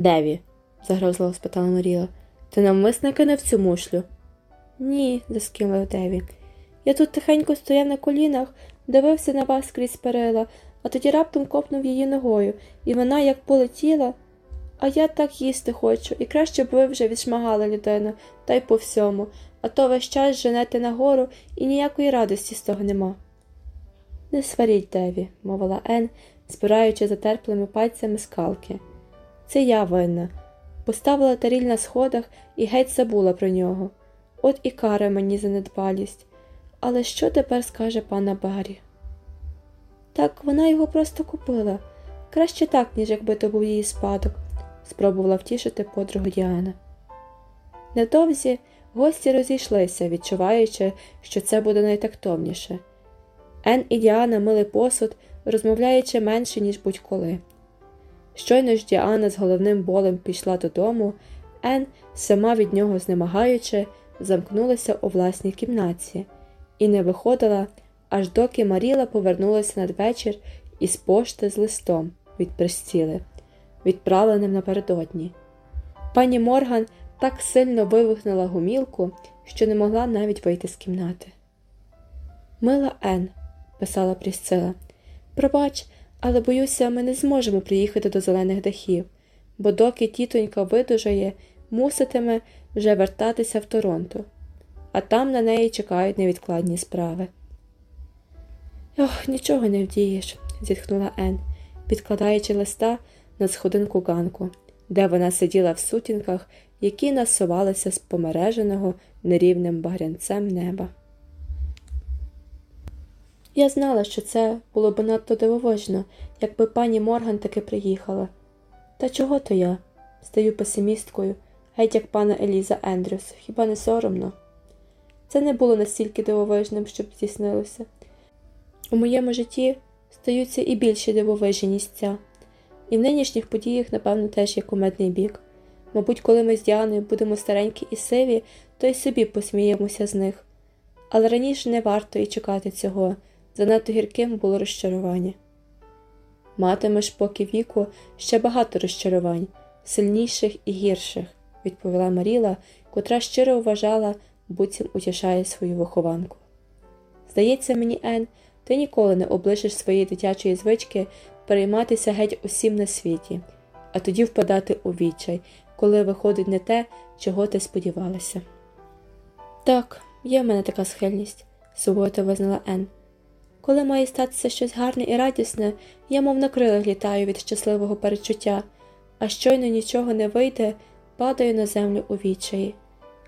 Деві? загрозливо спитала Маріла. Ти навмисне кинув цю мушлю? Ні, заскимлив Деві. Я тут тихенько стояв на колінах, дивився на вас крізь перила, а тоді раптом копнув її ногою, і вона як полетіла. А я так їсти хочу, і краще б ви вже відшмагали людину, та й по всьому, а то весь час женете нагору і ніякої радості з того нема. Не сваріть, Деві, мовила Ен, збираючи затерплими пальцями скалки. Це я винна. Поставила таріль на сходах і геть забула про нього. От і кара мені за недбалість. Але що тепер скаже пана Барі? Так вона його просто купила. Краще так, ніж якби то був її спадок, спробувала втішити подругу Діана. Невдовзі гості розійшлися, відчуваючи, що це буде найтактовніше. Ен і Діана мили посуд, розмовляючи менше, ніж будь-коли. Щойно ж Діана з головним болем пішла додому, Ен, сама від нього знемагаючи, замкнулася у власній кімнаті і не виходила, аж доки Маріла повернулася надвечір із пошти з листом від пристіли, відправленим напередодні. Пані Морган так сильно вивихнула гумілку, що не могла навіть вийти з кімнати. Мила Ен, писала Прісцила, пробач, але боюся, ми не зможемо приїхати до зелених дахів, бо доки тітонька видужає, муситиме вже вертатися в Торонто, а там на неї чекають невідкладні справи. Ох, нічого не вдієш, зітхнула Ен, підкладаючи листа на сходинку ганку, де вона сиділа в сутінках, які насувалися з помереженого нерівним багрянцем неба. Я знала, що це було б надто дивовижно, якби пані Морган таки приїхала. Та чого то я? Стаю песимісткою, геть як пана Еліза Ендрюс, хіба не соромно? Це не було настільки дивовижним, щоб здійснилося. У моєму житті стаються і більші дивовижі місця, і в нинішніх подіях, напевно, теж є кумедний бік. Мабуть, коли ми з Діаною будемо старенькі і сиві, то й собі посміємося з них. Але раніше не варто і чекати цього, занадто гірким було розчарування. Матимеш поки віку ще багато розчарувань, сильніших і гірших, відповіла Маріла, котра щиро вважала, буцім утішає свою вихованку. Здається мені, Ен, ти ніколи не облишиш своєї дитячої звички перейматися геть усім на світі, а тоді впадати у відчай, коли виходить не те, чого ти сподівалася. Так, є в мене така схильність, суворо визнала Ен. Коли має статися щось гарне і радісне, я мов на крилах літаю від щасливого перечуття, а щойно нічого не вийде, падаю на землю у відчаї.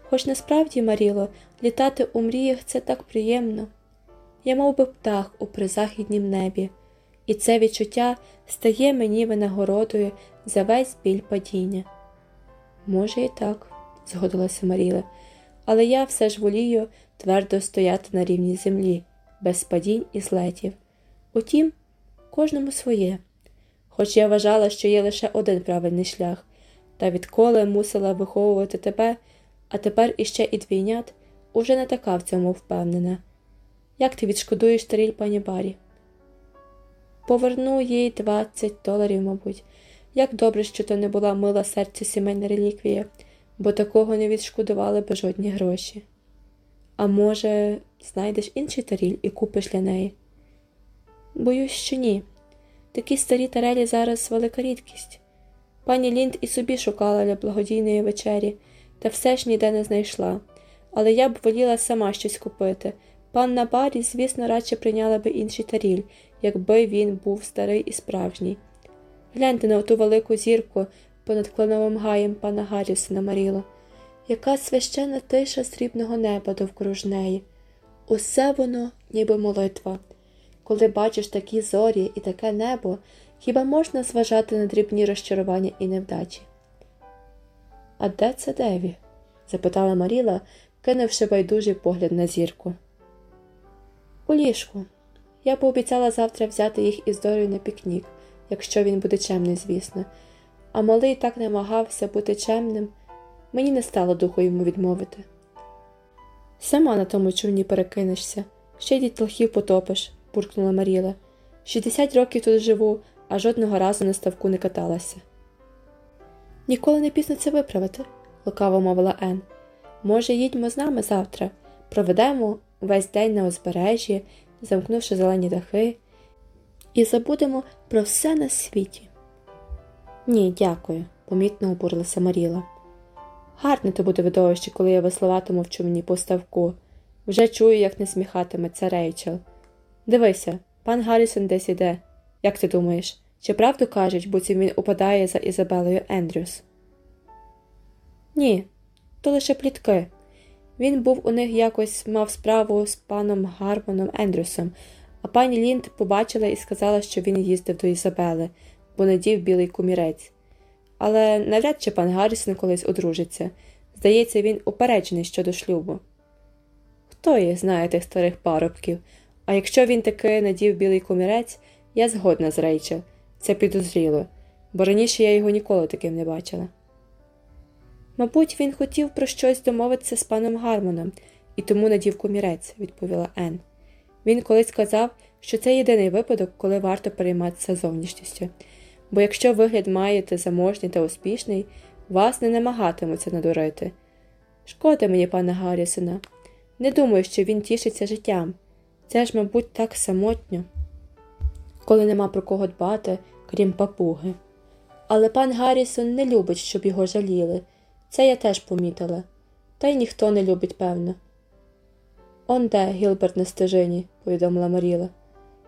Хоч насправді, Маріло, літати у мріях це так приємно. Я мов би птах у призахіднім небі, і це відчуття стає мені винагородою за весь біль падіння. Може, і так, згодилася Маріла, але я все ж волію твердо стояти на рівні землі, без падінь і злетів. Утім, кожному своє. Хоч я вважала, що є лише один правильний шлях, та відколи мусила виховувати тебе, а тепер іще і двійнят, уже не така в цьому впевнена. Як ти відшкодуєш таріль пані Барі? Поверну їй 20 доларів, мабуть. Як добре, що то не була мила серцю сімейна реліквія, бо такого не відшкодували би жодні гроші. А може, знайдеш інший таріль і купиш для неї? Боюсь, що ні. Такі старі тарелі зараз велика рідкість. Пані Лінд і собі шукала для благодійної вечері, та все ж ніде не знайшла. Але я б воліла сама щось купити. Панна Барі, звісно, радше прийняла би інший таріль, якби він був старий і справжній. Гляньте на оту велику зірку понад кленовим гаєм пана Гаррісона Маріло. Яка священна тиша срібного неба довкруж неї. Усе воно, ніби молитва. Коли бачиш такі зорі і таке небо, хіба можна зважати на дрібні розчарування і невдачі? А де це Деві? запитала Маріла, кинувши байдужий погляд на зірку. У ліжку. Я пообіцяла завтра взяти їх із Дорою на пікнік, якщо він буде чемний, звісно, а малий так намагався бути чемним, мені не стало духу йому відмовити. Сама на тому човні перекинешся, ще й дітлахів потопиш, буркнула Маріла. Шістдесят років тут живу, а жодного разу на ставку не каталася. Ніколи не пізно це виправити, лукаво мовила Ен. Може, їдьмо з нами завтра, проведемо весь день на узбережжі, замкнувши зелені дахи, і забудемо про все на світі. Ні, дякую, помітно обурилася Маріла. Гарне то буде видовище, коли я веслуватиму в човні по ставку. Вже чую, як не сміхатиметься Рейчел. Дивися, пан Гаррісон десь іде. Як ти думаєш, чи правду кажуть, буцім він упадає за Ізабелою Ендрюс? Ні, то лише плітки. Він був у них якось мав справу з паном Гармоном Ендрюсом, а пані Лінд побачила і сказала, що він їздив до Ізабели, бо надів білий кумірець. Але навряд чи пан Гаррісон колись одружиться. Здається, він упереджений щодо шлюбу. Хто їх знає тих старих парубків? А якщо він таки надів білий комірець, я згодна з Рейчел. Це підозріло, бо раніше я його ніколи таким не бачила. Мабуть, він хотів про щось домовитися з паном Гармоном і тому надів комірець, відповіла Ен. Він колись сказав, що це єдиний випадок, коли варто перейматися зовнішністю, бо якщо вигляд маєте заможний та успішний, вас не намагатимуться надурити. Шкода мені, пана Гаррісона. Не думаю, що він тішиться життям. Це ж, мабуть, так самотньо, коли нема про кого дбати, крім папуги. Але пан Гаррісон не любить, щоб його жаліли. Це я теж помітила. Та й ніхто не любить, певно. Он де, Гілберт на стежині, повідомила Маріла.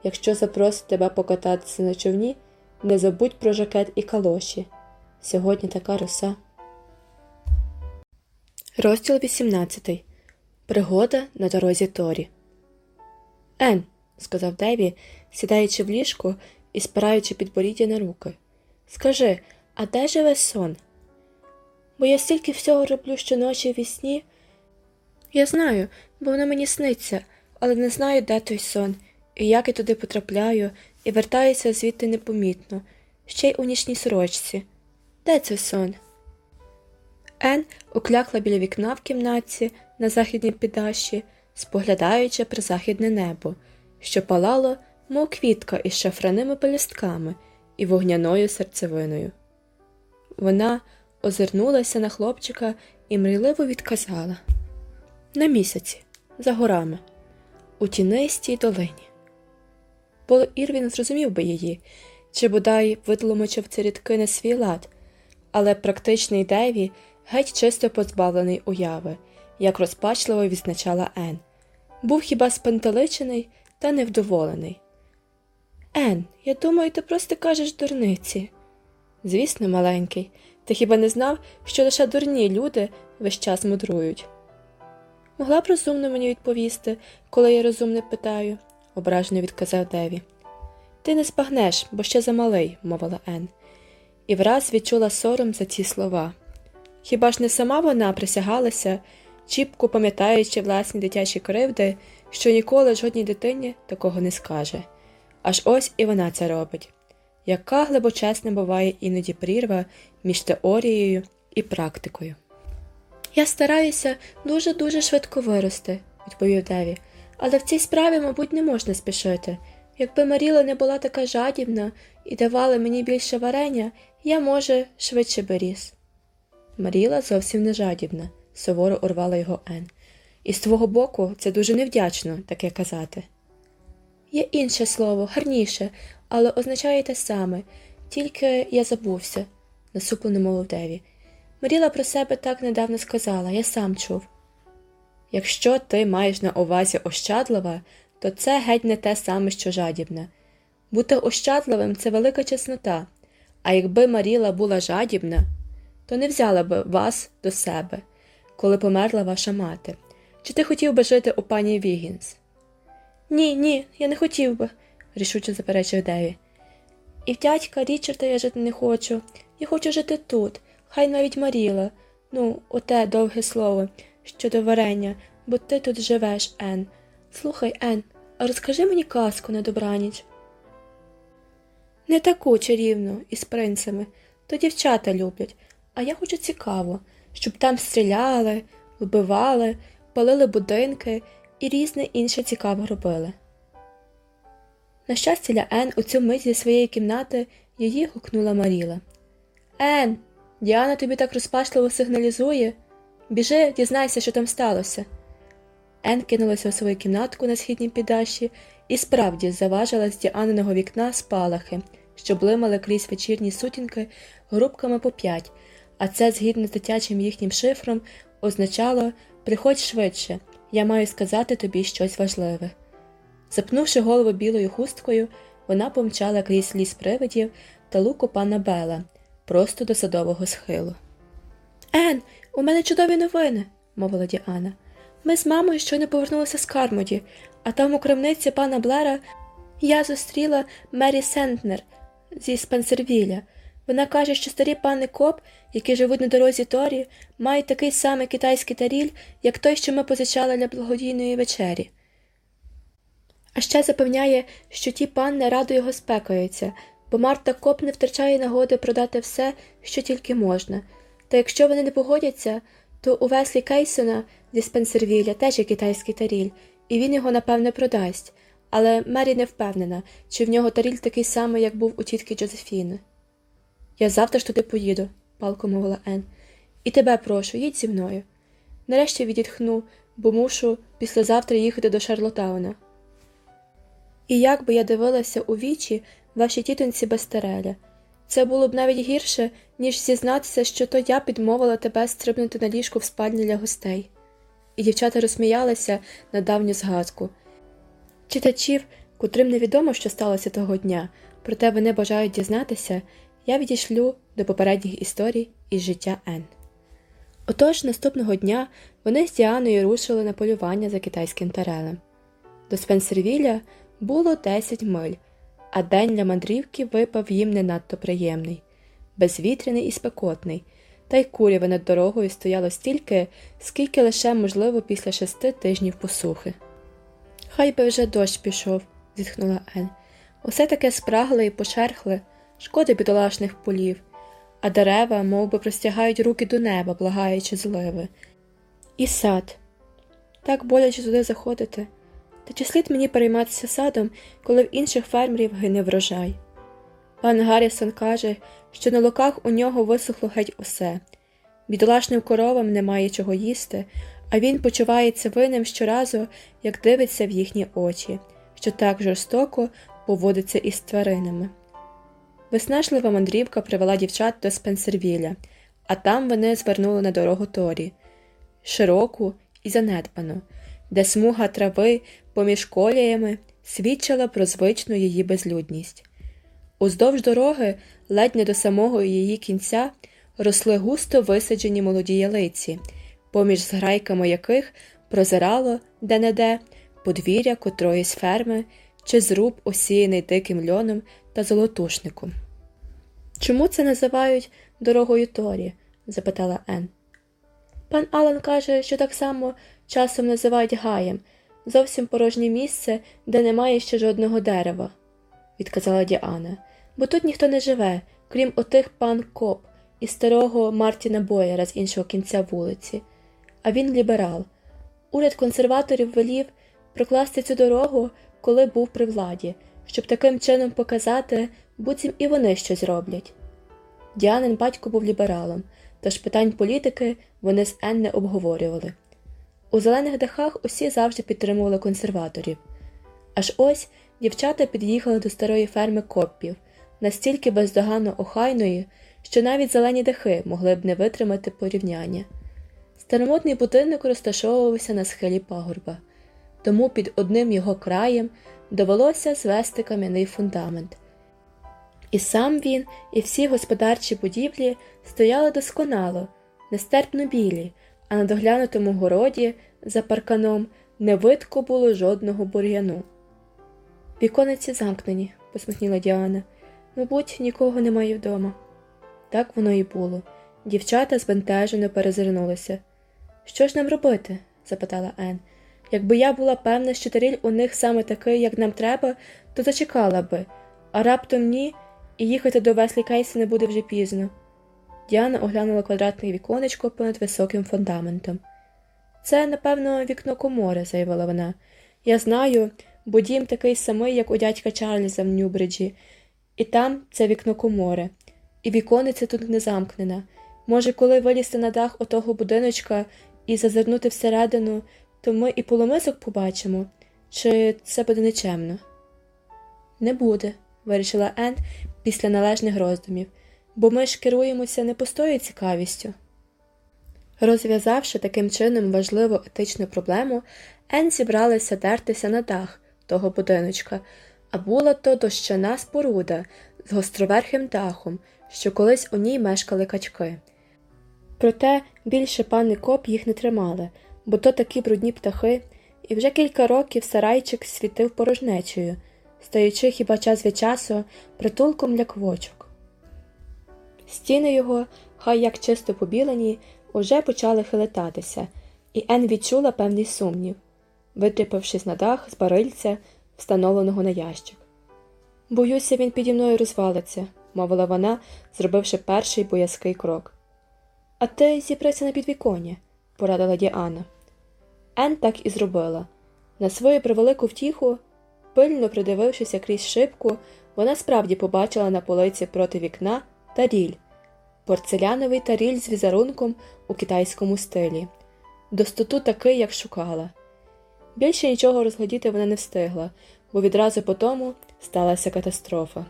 Якщо запросить тебе покататися на човні, не забудь про жакет і калоші. Сьогодні така роса. Розділ 18. Пригода на дорозі Торі. Ен, сказав Деві, сідаючи в ліжко і спираючи підборіддя на руки. Скажи, а де живе сон? Бо я стільки всього роблю щоночі в сні. Я знаю, бо воно мені сниться, але не знаю, де той сон, і як я туди потрапляю, і вертаюся звідти непомітно, ще й у нічній сорочці. Де це сон? Ен уклякла біля вікна в кімнатці на західній піддаші, споглядаючи призахідне небо, що палало, мов квітка із шафраними пелюстками і вогняною серцевиною. Вона озирнулася на хлопчика і мрійливо відказала на місяці, за горами, у тінистій долині. Поло Ірвін зрозумів би її, чи бодай видломочив ці рідки на свій лад, але практичний Деві геть чисто позбавлений уяви, як розпачливо відзначала Ен. Був хіба спантеличений та невдоволений. Ен, я думаю, ти просто кажеш дурниці. Звісно, маленький, ти хіба не знав, що лише дурні люди весь час мудрують? Могла б розумно мені відповісти, коли я розумне питаю, ображено відказав Деві. Ти не спагнеш, бо ще замалий, мовила Ен, і враз відчула сором за ці слова. Хіба ж не сама вона присягалася, чіпко пам'ятаючи власні дитячі кривди, що ніколи жодній дитині такого не скаже. Аж ось і вона це робить. Яка глибочесна буває іноді прірва між теорією і практикою. Я стараюся дуже дуже швидко вирости, відповів Деві, але в цій справі, мабуть, не можна спішити. Якби Маріла не була така жадібна і давала мені більше варення, я, може, швидше би ріс. Маріла зовсім не жадібна, суворо урвала його Ен. І з твого боку це дуже невдячно таке казати. Є інше слово, гарніше, але означає те саме, тільки я забувся, насуплено мовив Деві. Маріла про себе так недавно сказала, я сам чув. Якщо ти маєш на увазі ощадлива, то це геть не те саме, що жадібне. Бути ощадливим це велика чеснота, а якби Маріла була жадібна, то не взяла би вас до себе, коли померла ваша мати. Чи ти хотів би жити у пані Вігінс? Ні, ні, я не хотів би, рішуче заперечив Деві. І в дядька Річарда я жити не хочу. Я хочу жити тут, хай навіть Маріла. Ну, оте довге слово щодо варення, бо ти тут живеш, Ен. Слухай, Ен, а розкажи мені казку на добраніч. Не таку чарівну із принцами, то дівчата люблять, а я хочу цікаво, щоб там стріляли, вбивали, палили будинки і різне інше цікаве робили. На щастя, для Ен у цю мить зі своєї кімнати її гукнула Маріла. Ен, Діана тобі так розпачливо сигналізує. Біжи, дізнайся, що там сталося. Ен кинулася у свою кімнатку на східній піддаші і справді заважила з Діаниного вікна спалахи, що блимали крізь вечірні сутінки групками по п'ять, а це, згідно з дитячим їхнім шифром, означало приходь швидше, я маю сказати тобі щось важливе. Запнувши голову білою хусткою, вона помчала крізь ліс привидів та луку пана Бела, просто до садового схилу. Ен, у мене чудові новини, мовила Діана. Ми з мамою щойно повернулися з Кармоді, а там у крамниці пана Блера я зустріла Мері Сентнер зі Спенсервіля. Вона каже, що старі пани коп, які живуть на дорозі Торі, мають такий самий китайський таріль, як той, що ми позичали для благодійної вечері. А ще запевняє, що ті панни радо його спекаються, бо Марта Коп не втрачає нагоди продати все, що тільки можна. Та якщо вони не погодяться, то у Веслі Кейсона зі теж є китайський таріль, і він його, напевне, продасть. Але Мері не впевнена, чи в нього таріль такий самий, як був у тітки Джозефіни. Я завтра ж туди поїду, палко мовила Ен. І тебе прошу, їдь зі мною. Нарешті відітхну, бо мушу післязавтра їхати до Шарлотауна. І як би я дивилася у вічі вашій тітоньці Бастереля, це було б навіть гірше, ніж зізнатися, що то я підмовила тебе стрибнути на ліжку в спальні для гостей. І дівчата розсміялися на давню згадку. Читачів, котрим невідомо, що сталося того дня, проте вони бажають дізнатися, я відійшлю до попередніх історій із життя Ен. Отож наступного дня вони з Діаною рушили на полювання за китайським тарелем. До Спенсервіля було 10 миль, а день для мандрівки випав їм не надто приємний, безвітряний і спекотний, та й куряви над дорогою стояло стільки, скільки лише можливо після шести тижнів посухи. Хай би вже дощ пішов, зітхнула Ен. Усе таке спрагле і пошерхле, шкода бідолашних полів, а дерева мов би, простягають руки до неба, благаючи зливи. І сад. Так боляче туди заходити. Та чи слід мені перейматися садом, коли в інших фермерів гине врожай? Пан Гаррісон каже, що на луках у нього висохло геть усе. Бідолашним коровам немає чого їсти, а він почувається винним щоразу, як дивиться в їхні очі, що так жорстоко поводиться із тваринами. Виснажлива мандрівка привела дівчат до Спенсервіля, а там вони звернули на дорогу Торі, широку і занедбану, де смуга трави поміж коліями свідчила про звичну її безлюдність. Уздовж дороги, ледь не до самого її кінця, росли густо висаджені молоді ялиці, поміж зграйками яких прозирало де не де подвір'я котроїсь ферми чи зруб, осіяний диким льоном та золотушником. Чому це називають дорогою Торі? запитала Ен. Пан Алан каже, що так само часом називають гаєм, зовсім порожнє місце, де немає ще жодного дерева, відказала Діана, бо тут ніхто не живе, крім отих пан Коп і старого Мартіна Боєра з іншого кінця вулиці. А він ліберал. Уряд консерваторів велів прокласти цю дорогу, коли був при владі, щоб таким чином показати, буцім і вони щось роблять. Діанин батько був лібералом, тож питань політики вони з Ен не обговорювали. У зелених дахах усі завжди підтримували консерваторів. Аж ось дівчата під'їхали до старої ферми коппів, настільки бездоганно охайної, що навіть зелені дахи могли б не витримати порівняння. Старомодний будинок розташовувався на схилі пагорба, тому під одним його краєм довелося звести кам'яний фундамент. І сам він, і всі господарчі будівлі стояли досконало, нестерпно білі, а на доглянутому городі за парканом не видко було жодного бур'яну. Вікониці замкнені, посміхніла Діана. Мабуть, нікого немає вдома. Так воно і було. Дівчата збентежено перезирнулися. Що ж нам робити? запитала Ен. Якби я була певна, що таріль у них саме такий, як нам треба, то зачекала би, а раптом ні, і їхати до Веслі Кейсі не буде вже пізно. Діана оглянула квадратне віконечко понад високим фундаментом. Це, напевно, вікно комори, заявила вона. Я знаю, бо дім такий самий, як у дядька Чарльза в Нюбриджі, і там це вікно комори, і вікониця тут не замкнена. Може, коли вилізти на дах отого будиночка і зазирнути всередину, то ми і полумисок побачимо, чи це буде нечемно? Не буде, вирішила Ен після належних роздумів, бо ми ж керуємося не пустою цікавістю. Розв'язавши таким чином важливу етичну проблему, Ен зібралася дертися на дах того будиночка, а була то дощана споруда з гостроверхим дахом, що колись у ній мешкали качки. Проте більше пани коп їх не тримали, бо то такі брудні птахи, і вже кілька років сарайчик світив порожнечею, стаючи хіба час від часу притулком для квочок. Стіни його, хай як чисто побілені, уже почали хилитатися, і Ен відчула певний сумнів, витріпавшись на дах з барильця, встановленого на ящик. Боюся, він піді мною розвалиться, мовила вона, зробивши перший боязкий крок. А ти зіприся на підвіконня, порадила Діана. Ен так і зробила. На свою превелику втіху, пильно придивившися крізь шибку, вона справді побачила на полиці проти вікна таріль, порцеляновий таріль з візерунком у китайському стилі, достоту такий, як шукала. Більше нічого розглядіти вона не встигла, бо відразу по тому сталася катастрофа.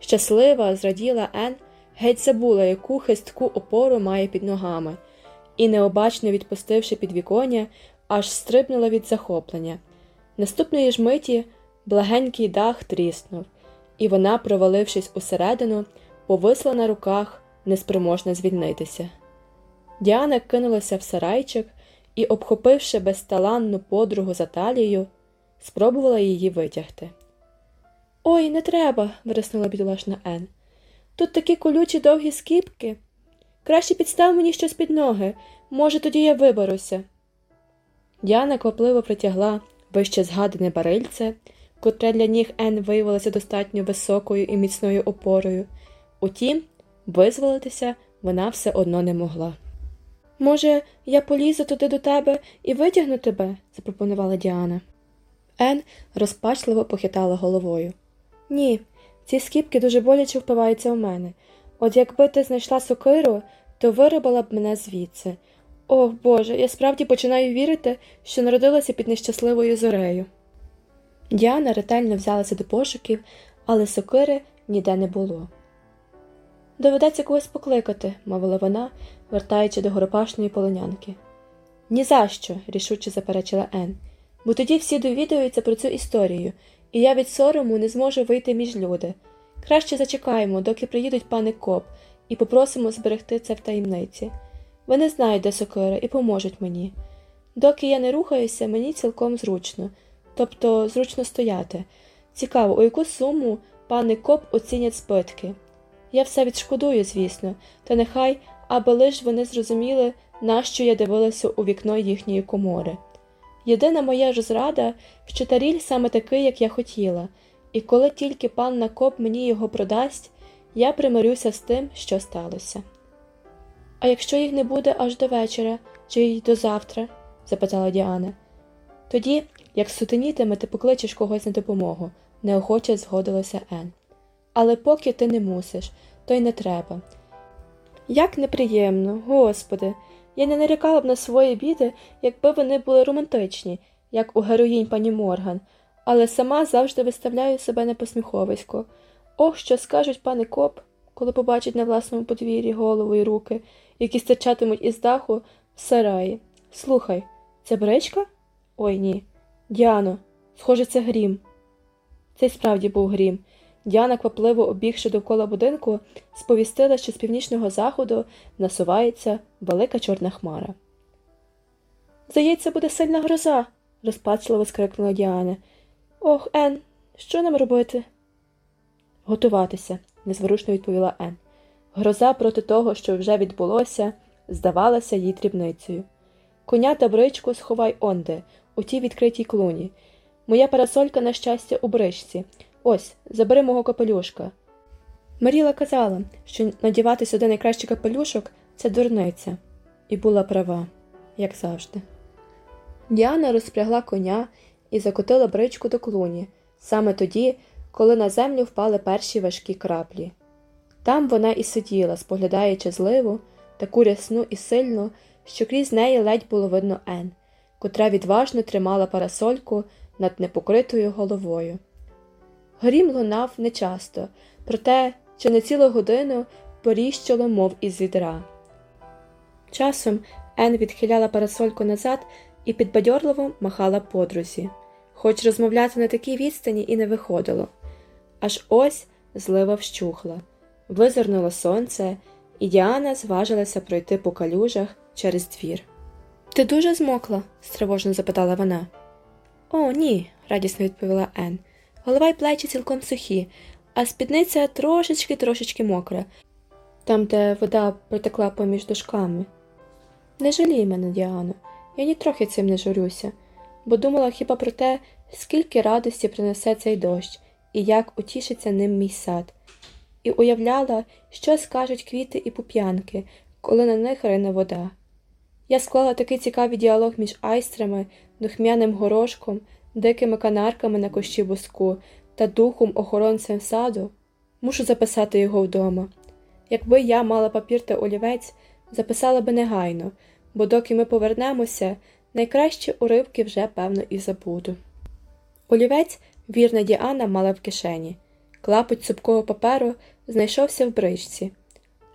Щаслива, зраділа Ен, геть забула, яку хистку опору має під ногами, і, необачно відпустивши підвіконня, аж стрибнула від захоплення. Наступної ж миті благенький дах тріснув, і вона, провалившись усередину, повисла на руках, неспроможна звільнитися. Діана кинулася в сарайчик і, обхопивши безталанну подругу за талію, спробувала її витягти. Ой, не треба, вириснула бідолашна Ен. Тут такі колючі довгі скіпки. Краще підстав мені щось під ноги, може, тоді я виберуся. Діана квапливо притягла вище згадане барильце, котре для ніг Ен виявилося достатньо високою і міцною опорою. Утім, визволитися вона все одно не могла. Може, я полізу туди до тебе і витягну тебе? запропонувала Діана. Ен розпачливо похитала головою. Ні, ці скіпки дуже боляче впиваються у мене. От якби ти знайшла сокиру, то виробила б мене звідси. Ох Боже, я справді починаю вірити, що народилася під нещасливою зорею. Діана ретельно взялася до пошуків, але сокири ніде не було. Доведеться когось покликати, мовила вона, вертаючи до горопашної полонянки. «Ні за що», – рішуче заперечила Ен, бо тоді всі довідаються про цю історію, і я від сорому не зможу вийти між люди. Краще зачекаємо, доки приїдуть пани коп, і попросимо зберегти це в таємниці. Вони знають, де сокира, і поможуть мені. Доки я не рухаюся, мені цілком зручно, тобто зручно стояти. Цікаво, у яку суму пани коп оцінять збитки. Я все відшкодую, звісно, та нехай, аби лиш вони зрозуміли, нащо я дивилася у вікно їхньої комори. Єдина моя розрада, що таріль саме такий, як я хотіла, і коли тільки пан коп мені його продасть, я примирюся з тим, що сталося. А якщо їх не буде аж до вечора чи й до завтра? запитала Діана. Тоді, як сутенітиме, ти покличеш когось на допомогу, неохоче згодилася Ен. Але поки ти не мусиш, то й не треба. Як неприємно, господи, я не нарікала б на свої біди, якби вони були романтичні, як у героїнь пані Морган, але сама завжди виставляю себе на посміховисько. Ох, що скажуть пани коп, коли побачать на власному подвір'ї голову і руки, які стирчатимуть із даху в сараї. Слухай, це бричка? Ой ні. Діано, схоже, це грім. Це й справді був грім. Діана, квапливо обігши довкола будинку, сповістила, що з північного заходу насувається велика чорна хмара. Здається, буде сильна гроза, розпачливо скрикнула Діана. Ох, Ен, що нам робити? Готуватися, незворушно відповіла Ен. Гроза проти того, що вже відбулося, здавалася їй дрібницею. Коня та бричку сховай онде, у тій відкритій клуні. Моя парасолька, на щастя, у бричці. Ось, забери мого капелюшка. Маріла казала, що надівати сюди найкращий капелюшок це дурниця, і була права, як завжди. Діана розпрягла коня і закотила бричку до клуні саме тоді, коли на землю впали перші важкі краплі. Там вона і сиділа, споглядаючи зливу, таку рясну і сильну, що крізь неї ледь було видно Ен, котра відважно тримала парасольку над непокритою головою. Горім лунав нечасто, проте чи не цілу годину поріщило, мов із відра. Часом Ен відхиляла парасольку назад і підбадьорливо махала подрузі, хоч розмовляти на такій відстані і не виходило. Аж ось злива вщухла, визирнуло сонце, і Діана зважилася пройти по калюжах через двір. Ти дуже змокла? стривожно запитала вона. О, ні, радісно відповіла Ен. Голова й плечі цілком сухі, а спідниця трошечки трошечки мокра, там, де вода протекла поміж дошками. Не жалій мене, Діано, я нітрохи цим не журюся, бо думала хіба про те, скільки радості принесе цей дощ і як утішиться ним мій сад, і уявляла, що скажуть квіти і пуп'янки, коли на них рине вода. Я склала такий цікавий діалог між айстрами, духмяним горошком, дикими канарками на кущі буску та духом охоронцем саду. Мушу записати його вдома. Якби я мала папір та олівець, записала би негайно, бо доки ми повернемося, найкращі уривки вже, певно, і забуду. Олівець вірна Діана мала в кишені. Клапоть цупкого паперу знайшовся в бричці.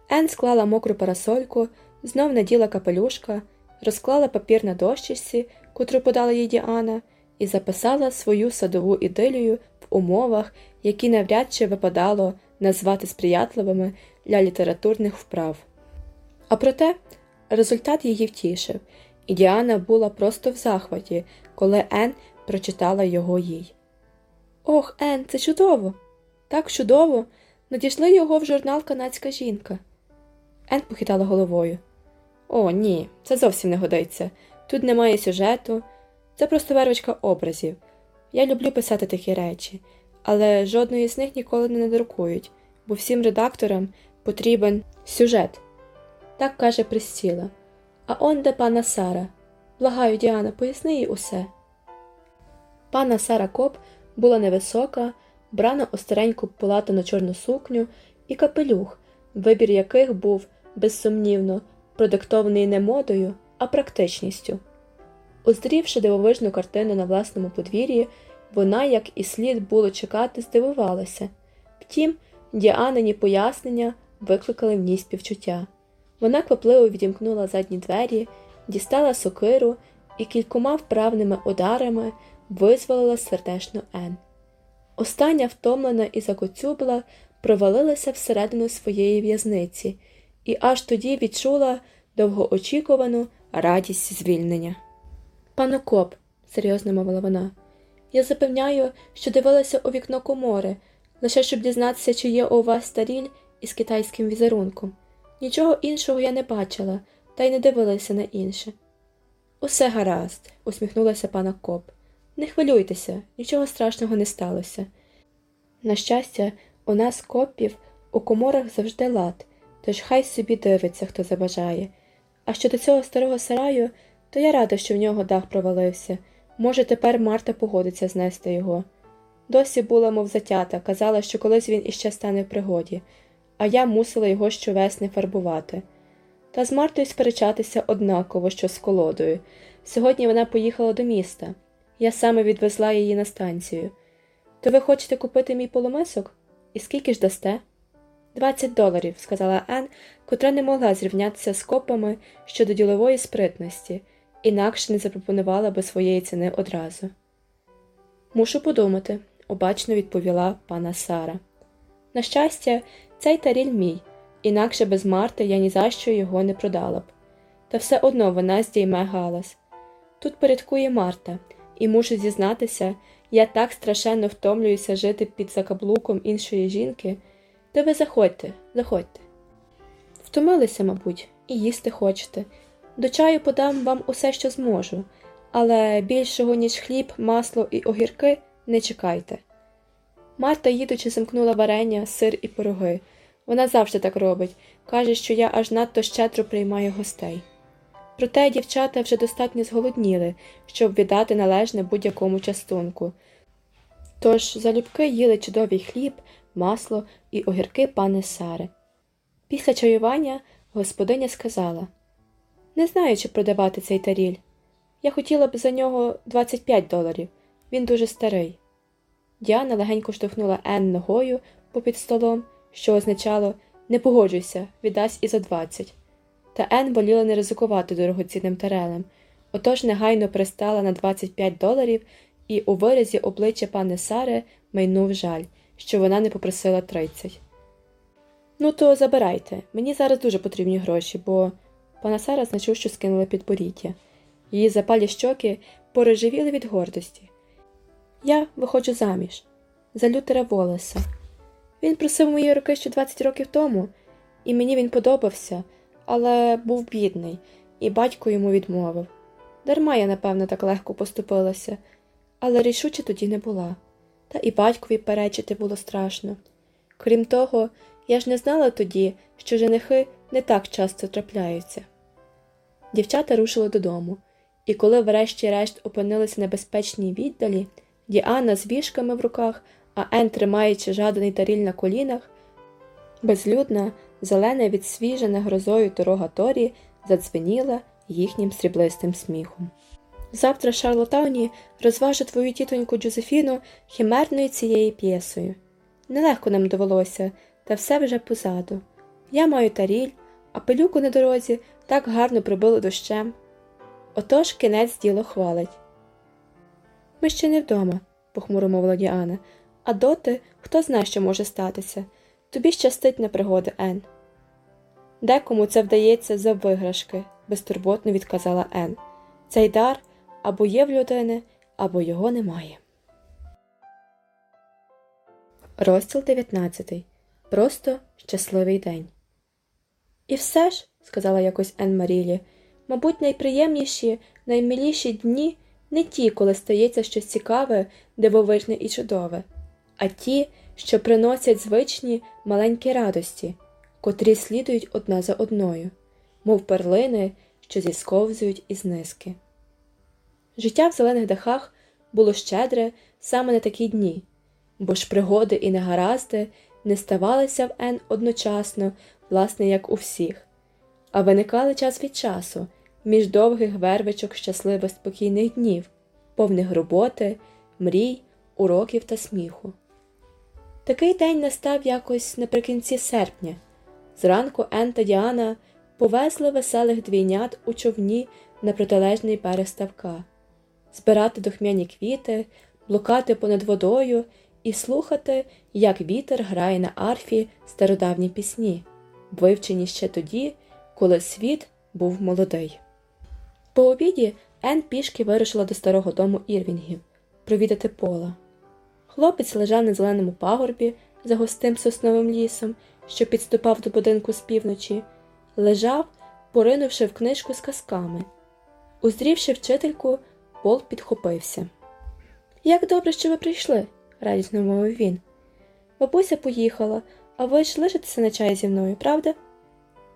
Ен склала мокру парасольку, знов наділа капелюшка, розклала папір на дощечці, котру подала їй Діана, і записала свою садову ідилію в умовах, які навряд чи випадало назвати сприятливими для літературних вправ. А проте результат її втішив, і Діана була просто в захваті, коли Ен прочитала його їй. Ох, Ен, це чудово! Так чудово! Надійшли його в журнал Канадська жінка. Ен похитала головою. О, ні, це зовсім не годиться. Тут немає сюжету, це просто вервочка образів. Я люблю писати такі речі, але жодної з них ніколи не надрукують, бо всім редакторам потрібен сюжет. Так каже Присціла. А он де пана Сара. Благаю, Діана, поясни їй усе. Пана Сара Коп була невисока, брана у стареньку полатану чорну сукню і капелюх, вибір яких був, безсумнівно, продиктований не модою, а практичністю. Уздрівши дивовижну картину на власному подвір'ї, вона, як і слід було чекати, здивувалася. Втім, Діанині пояснення викликали в ній співчуття. Вона квапливо відімкнула задні двері, дістала сокиру і кількома вправними ударами визволила сердешну Ен. Остання, втомлена і закоцюбла, провалилася всередину своєї в'язниці і аж тоді відчула довгоочікувану радість звільнення. Пане коп, серйозно мовила вона, я запевняю, що дивилася у вікно комори, лише щоб дізнатися, чи є у вас старіль із китайським візерунком. Нічого іншого я не бачила, та й не дивилася на інше. Усе гаразд, усміхнулася пана коп. Не хвилюйтеся, нічого страшного не сталося. На щастя, у нас копів у коморах завжди лад, тож хай собі дивиться, хто забажає. А щодо цього старого сараю, то я рада, що в нього дах провалився. Може, тепер Марта погодиться знести його. Досі була, мов затята, казала, що колись він іще стане в пригоді, а я мусила його щовесни фарбувати. Та з Мартою сперечатися однаково, що з колодою. Сьогодні вона поїхала до міста. Я саме відвезла її на станцію. То ви хочете купити мій полумисок? І скільки ж дасте? Двадцять доларів, сказала Ен, котра не могла зрівнятися з копами щодо ділової спритності, інакше не запропонувала би своєї ціни одразу. Мушу подумати, обачно відповіла пана Сара. На щастя, цей таріль мій, інакше без Марти я ні за що його не продала б. Та все одно вона здійме галас. Тут порядкує Марта, і мушу зізнатися, я так страшенно втомлююся жити під закаблуком іншої жінки. Та ви заходьте, заходьте. Втомилися, мабуть, і їсти хочете. До чаю подам вам усе, що зможу, але більшого, ніж хліб, масло і огірки, не чекайте. Марта, їдучи, замкнула варення, сир і пироги. Вона завжди так робить, каже, що я аж надто щедро приймаю гостей. Проте дівчата вже достатньо зголодніли, щоб віддати належне будь-якому частунку. Тож залюбки їли чудовий хліб, масло і огірки пани Сари. Після чаювання господиня сказала Не знаю, чи продавати цей таріль. Я хотіла б за нього 25 доларів. Він дуже старий. Діана легенько штовхнула Ен ногою попід столом, що означало не погоджуйся, віддасть і за 20. Та Ен воліла не ризикувати дорогоцінним тарелем, отож негайно пристала на 25 доларів, і у виразі обличчя пани Сари майнув жаль, що вона не попросила 30. Ну, то забирайте. Мені зараз дуже потрібні гроші, бо пана Сара значив, що скинула підборіддя. Її запалі щоки порожевіли від гордості. Я виходжу заміж за Лютера Волеса. Він просив мої руки ще 20 років тому, і мені він подобався, але був бідний, і батько йому відмовив. Дарма я, напевно, так легко поступилася, але рішуче тоді не була. Та і батькові перечити було страшно. Крім того, я ж не знала тоді, що женихи не так часто трапляються. Дівчата рушили додому, і коли врешті-решт опинилися на безпечній віддалі, Діана з вішками в руках, а Ен, тримаючи жаданий таріль на колінах, безлюдна, зелена відсвіжена грозою дорога Торі задзвеніла їхнім сріблистим сміхом. Завтра Шарлотауні розважу твою тітоньку Джозефіну хімерною цією п'єсою. Нелегко нам довелося, та все вже позаду. Я маю таріль, а пилюку на дорозі так гарно прибило дощем. Отож кінець діло хвалить. Ми ще не вдома, похмуро мовила Діана, а доти хто знає, що може статися. Тобі щастить на пригоди, Ен. Декому це вдається за виграшки, безтурботно відказала Ен. Цей дар або є в людини, або його немає. Розділ 19. Просто щасливий день. І все ж, сказала якось Ен Марілі, мабуть, найприємніші, наймиліші дні не ті, коли стається щось цікаве, дивовижне і чудове, а ті, що приносять звичні маленькі радості, котрі слідують одна за одною, мов перлини, що зісковзують із низки. Життя в зелених дахах було щедре саме на такі дні, бо ж пригоди і негаразди не ставалися в Ен одночасно, власне, як у всіх, а виникали час від часу між довгих вервичок щасливих спокійних днів, повних роботи, мрій, уроків та сміху. Такий день настав якось наприкінці серпня. Зранку Ен та Діана повезли веселих двійнят у човні на протилежний берег ставка, збирати духмяні квіти, блукати понад водою і слухати, як вітер грає на арфі стародавні пісні, вивчені ще тоді, коли світ був молодий. По обіді Ен пішки вирушила до старого дому Ірвінгів провідати пола. Хлопець лежав на зеленому пагорбі за густим сосновим лісом, що підступав до будинку з півночі, лежав, поринувши в книжку з казками. Уздрівши вчительку, Пол підхопився. Як добре, що ви прийшли, радісно мовив він. Бабуся поїхала, а ви ж лишитеся на чай зі мною, правда?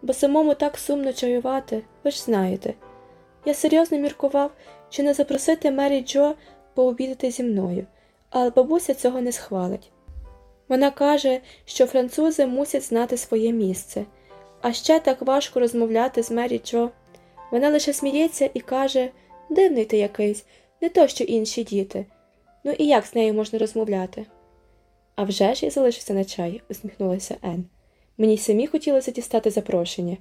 Бо самому так сумно чаювати, ви ж знаєте. Я серйозно міркував, чи не запросити Мері Джо пообідати зі мною, але бабуся цього не схвалить. Вона каже, що французи мусять знати своє місце, а ще так важко розмовляти з Мері Джо. Вона лише сміється і каже дивний ти якийсь, не то що інші діти. Ну і як з нею можна розмовляти? «А вже ж я залишився на чай, усміхнулася Ен. Мені й самі хотілося дістати запрошення.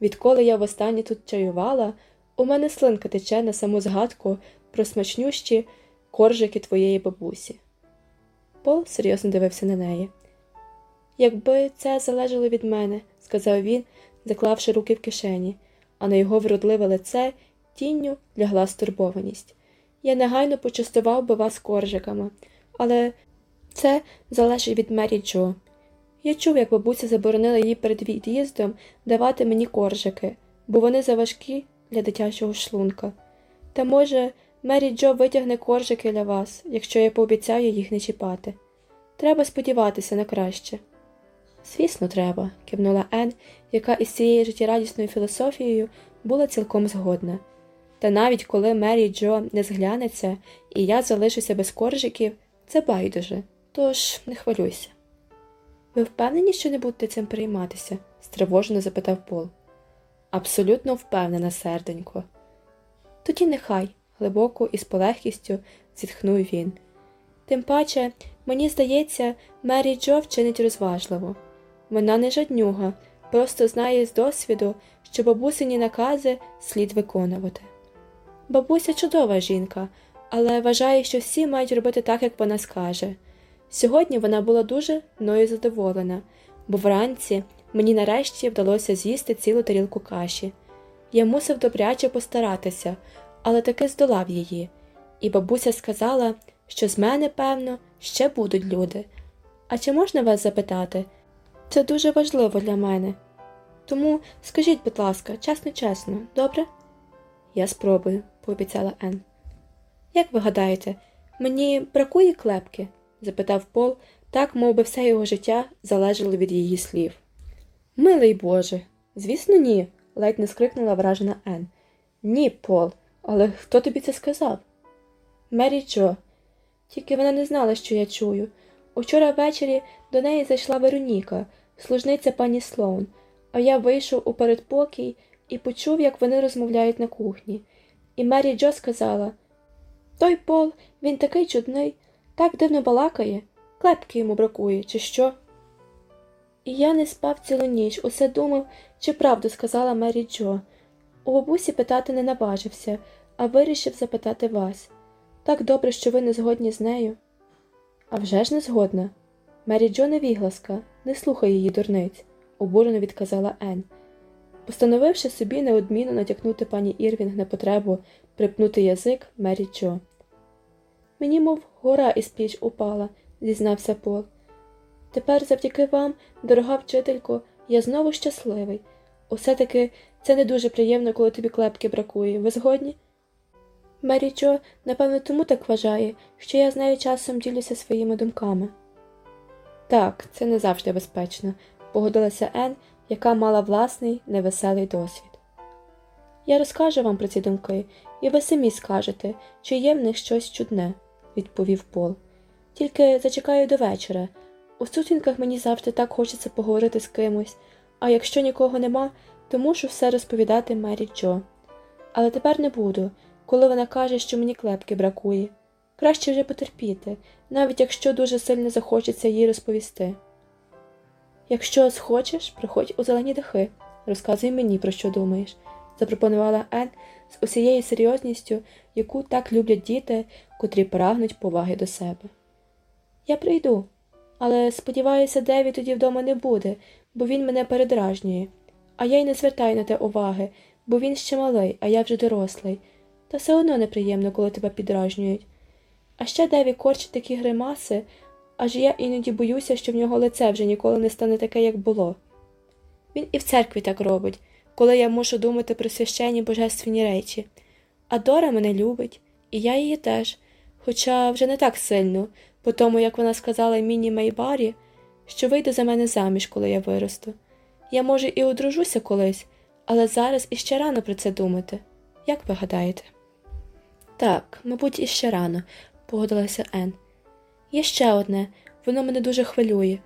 Відколи я востаннє тут чаювала, у мене слинка тече на саму згадку про смачнющі коржики твоєї бабусі. Пол серйозно дивився на неї. Якби це залежало від мене, сказав він, заклавши руки в кишені, а на його вродливе лице тінню лягла стурбованість. Я негайно почастував би вас коржиками, але це залежить від Мері Джо. Я чув, як бабуся заборонила їй перед від'їздом давати мені коржики, бо вони заважкі для дитячого шлунка. Та, може, Мері Джо витягне коржики для вас, якщо я пообіцяю їх не чіпати. Треба сподіватися на краще. Звісно, треба, кивнула Ен, яка із цією життєрадісною філософією була цілком згодна. Та навіть коли Мері Джо не зглянеться і я залишуся без коржиків, це байдуже, тож не хвилюйся. Ви впевнені, що не будете цим перейматися? стривожено запитав Пол. абсолютно впевнена, серденько. Тоді нехай, глибоко і з полегкістю зітхнув він. Тим паче, мені здається, Мері Джо вчинить розважливо. Вона не жаднюга, просто знає з досвіду, що бабусині накази слід виконувати. Бабуся чудова жінка, але вважає, що всі мають робити так, як вона скаже. Сьогодні вона була дуже мною задоволена, бо вранці мені нарешті вдалося з'їсти цілу тарілку каші. Я мусив добряче постаратися, але таки здолав її, і бабуся сказала, що з мене, певно, ще будуть люди. А чи можна вас запитати? Це дуже важливо для мене. Тому скажіть, будь ласка, чесно, чесно, добре? Я спробую, пообіцяла Ен. Як ви гадаєте, мені бракує клепки? Запитав Пол, так мов би все його життя залежало від її слів. Милий Боже, звісно, ні, ледь не скрикнула вражена Ен. Ні, Пол, але хто тобі це сказав? Мері Джо. Тільки вона не знала, що я чую. Учора ввечері до неї зайшла Вероніка, служниця пані Слоун, а я вийшов у передпокій і почув, як вони розмовляють на кухні. І Мері Джо сказала Той Пол, він такий чудний, так дивно балакає, клепки йому бракує, чи що? І я не спав цілу ніч, усе думав, чи правду сказала Мері Джо. У бабусі питати не наважився, а вирішив запитати вас. Так добре, що ви не згодні з нею. «А вже ж не згодна. Мері Джо невігласка, не слухай її дурниць, обурено відказала Ен. Постановивши собі неодмінно натякнути пані Ірвінг на потребу припнути язик Мері Джо. Мені, мов гора із пліч упала, зізнався Пол. Тепер, завдяки вам, дорога вчителько, я знову щасливий. Усе таки це не дуже приємно, коли тобі клепки бракує. Ви згодні? Мері Джо, напевно, тому так вважає, що я з нею часом ділюся своїми думками. Так, це не завжди безпечно, погодилася Ен, яка мала власний невеселий досвід. Я розкажу вам про ці думки, і ви самі скажете, чи є в них щось чудне, відповів Пол. Тільки зачекаю до вечора. У сутінках мені завжди так хочеться поговорити з кимось, а якщо нікого нема, то мушу все розповідати Мері Джо. Але тепер не буду, коли вона каже, що мені клепки бракує. Краще вже потерпіти, навіть якщо дуже сильно захочеться їй розповісти. Якщо схочеш, приходь у зелені дахи, розказуй мені, про що думаєш, запропонувала Ен з усією серйозністю, яку так люблять діти, котрі прагнуть поваги до себе. Я прийду, але сподіваюся, Деві тоді вдома не буде, бо він мене передражнює. А я й не звертаю на те уваги, бо він ще малий, а я вже дорослий, та все одно неприємно, коли тебе підражнюють. А ще Деві корчить такі гримаси, аж я іноді боюся, що в нього лице вже ніколи не стане таке, як було. Він і в церкві так робить, коли я мушу думати про священні божественні речі. А Дора мене любить, і я її теж, хоча вже не так сильно, по тому, як вона сказала Міні Мейбарі, що вийде за мене заміж, коли я виросту. Я, може, і одружуся колись, але зараз іще рано про це думати. Як ви гадаєте? Так, мабуть, іще рано, погодилася Ен. Є ще одне, воно мене дуже хвилює.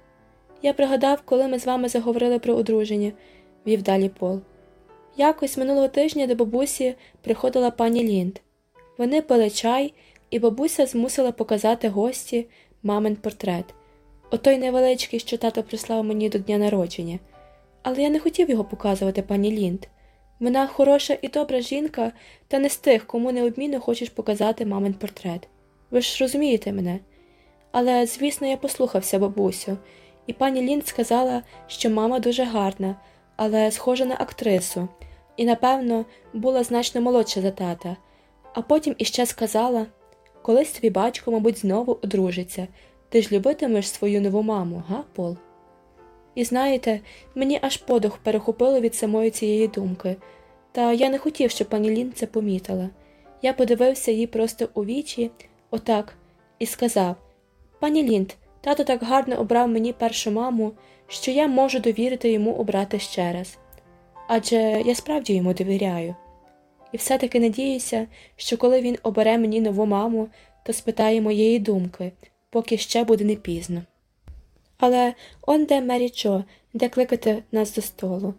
Я пригадав, коли ми з вами заговорили про одруження, вів далі Пол. Якось минулого тижня до бабусі приходила пані Лінд. Вони пили чай, і бабуся змусила показати гості мамин портрет. Отой невеличкий, що тато прислав мені до дня народження. Але я не хотів його показувати пані Лінд. Вона хороша і добра жінка, та не з тих, кому неодмінно хочеш показати мамин портрет. Ви ж розумієте мене. Але, звісно, я послухався бабусю, і пані Лінд сказала, що мама дуже гарна, але схожа на актрису, і, напевно, була значно молодша за тата. А потім іще сказала колись твій батько, мабуть, знову одружиться. Ти ж любитимеш свою нову маму, га, Пол? І знаєте, мені аж подух перехопило від самої цієї думки, та я не хотів, щоб пані Лін це помітила. Я подивився їй просто у вічі, отак, і сказав Пані Лінд, тато так гарно обрав мені першу маму, що я можу довірити йому обрати ще раз. Адже я справді йому довіряю. І все-таки надіюся, що коли він обере мені нову маму, то спитає моєї думки, поки ще буде не пізно. Але он де Мері Джо, де кликати нас до столу.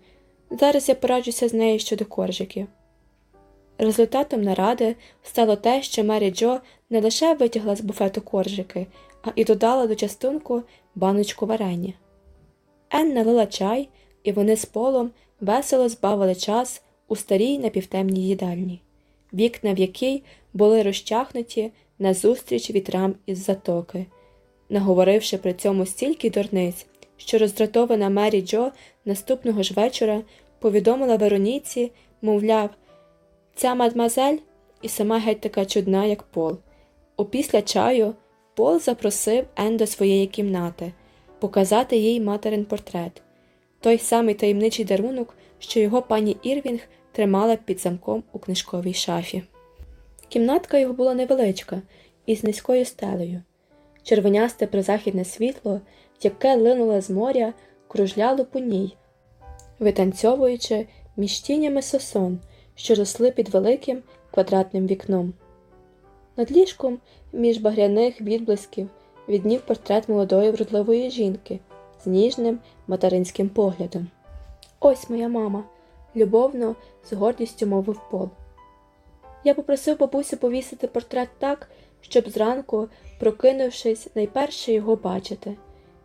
Зараз я пораджуся з нею щодо коржиків. Результатом наради стало те, що Мері Джо не лише витягла з буфету коржики, а і додала до частунку баночку варення. Ен налила чай, і вони з полом весело збавили час у старій напівтемній їдальні, вікна в якій були розчахнуті назустріч вітрам із затоки, наговоривши при цьому стільки дурниць, що роздратована Мері Джо наступного ж вечора повідомила Вероніці, мовляв, ця мадмазель і сама геть така чудна, як Пол. Опісля чаю Пол запросив Ен до своєї кімнати показати їй материн портрет, той самий таємничий дарунок, що його пані Ірвінг тримала під замком у книжковій шафі. Кімнатка його була невеличка із низькою стелею. Червонясте призахідне світло, яке линуло з моря, кружляло по ній, витанцьовуючи між тінями сосон, що росли під великим квадратним вікном. Над ліжком, між багряних відблисків, віднів портрет молодої вродливої жінки з ніжним материнським поглядом. Ось моя мама, любовно, з гордістю мовив Пол. Я попросив бабусю повісити портрет так, щоб зранку, прокинувшись, найперше його бачити.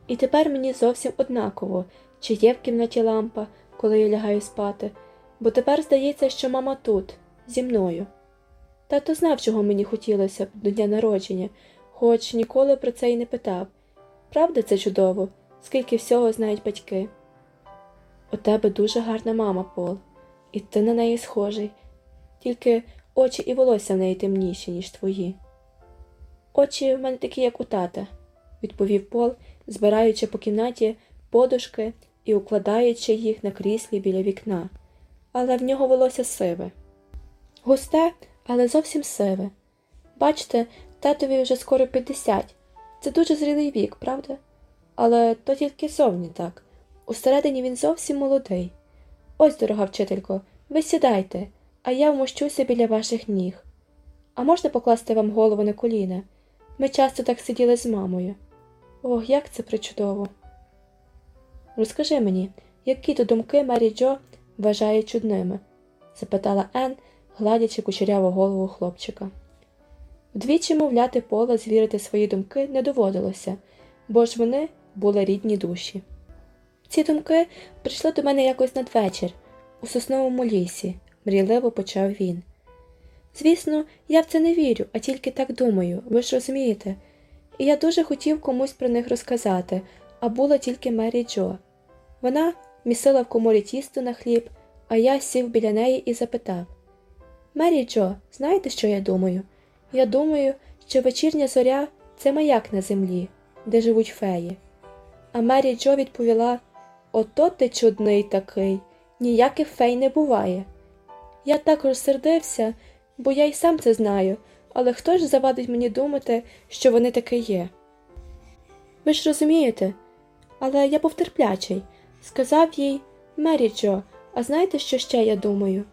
І тепер мені зовсім однаково, чи є в кімнаті лампа, коли я лягаю спати, бо тепер здається, що мама тут, зі мною. Тато знав, чого мені хотілося б до дня народження, хоч ніколи про це й не питав. Правда, це чудово, скільки всього знають батьки. У тебе дуже гарна мама, Пол, і ти на неї схожий, тільки очі і волосся в неї темніші, ніж твої. Очі в мене такі, як у тата, відповів Пол, збираючи по кімнаті подушки і укладаючи їх на кріслі біля вікна, але в нього волосся сиве. Густе, але зовсім сиве. Бачите, татові вже скоро 50. Це дуже зрілий вік, правда? Але то тільки зовні так. Усередині він зовсім молодий. Ось, дорога вчителько, ви сідайте, а я вмощуся біля ваших ніг. А можна покласти вам голову на коліна? Ми часто так сиділи з мамою. Ох, як це причудово. Розкажи мені, які то думки Мері Джо вважає чудними? запитала Ен, гладячи кучеряву голову хлопчика. Вдвічі мовляти пола звірити свої думки не доводилося, бо ж вони були рідні душі. Ці думки прийшли до мене якось надвечір, у сосновому лісі, мрійливо почав він. Звісно, я в це не вірю, а тільки так думаю, ви ж розумієте. І я дуже хотів комусь про них розказати, а була тільки Мері Джо. Вона місила в коморі тісто на хліб, а я сів біля неї і запитав Мері Джо, знаєте, що я думаю? Я думаю, що вечірня зоря це маяк на землі, де живуть феї. А Мері Джо відповіла Ото ти чудний такий, ніяких фей не буває. Я так розсердився, бо я й сам це знаю, але хто ж завадить мені думати, що вони таке є? Ви ж розумієте, але я був терплячий, сказав їй Мері Джо, а знаєте, що ще я думаю?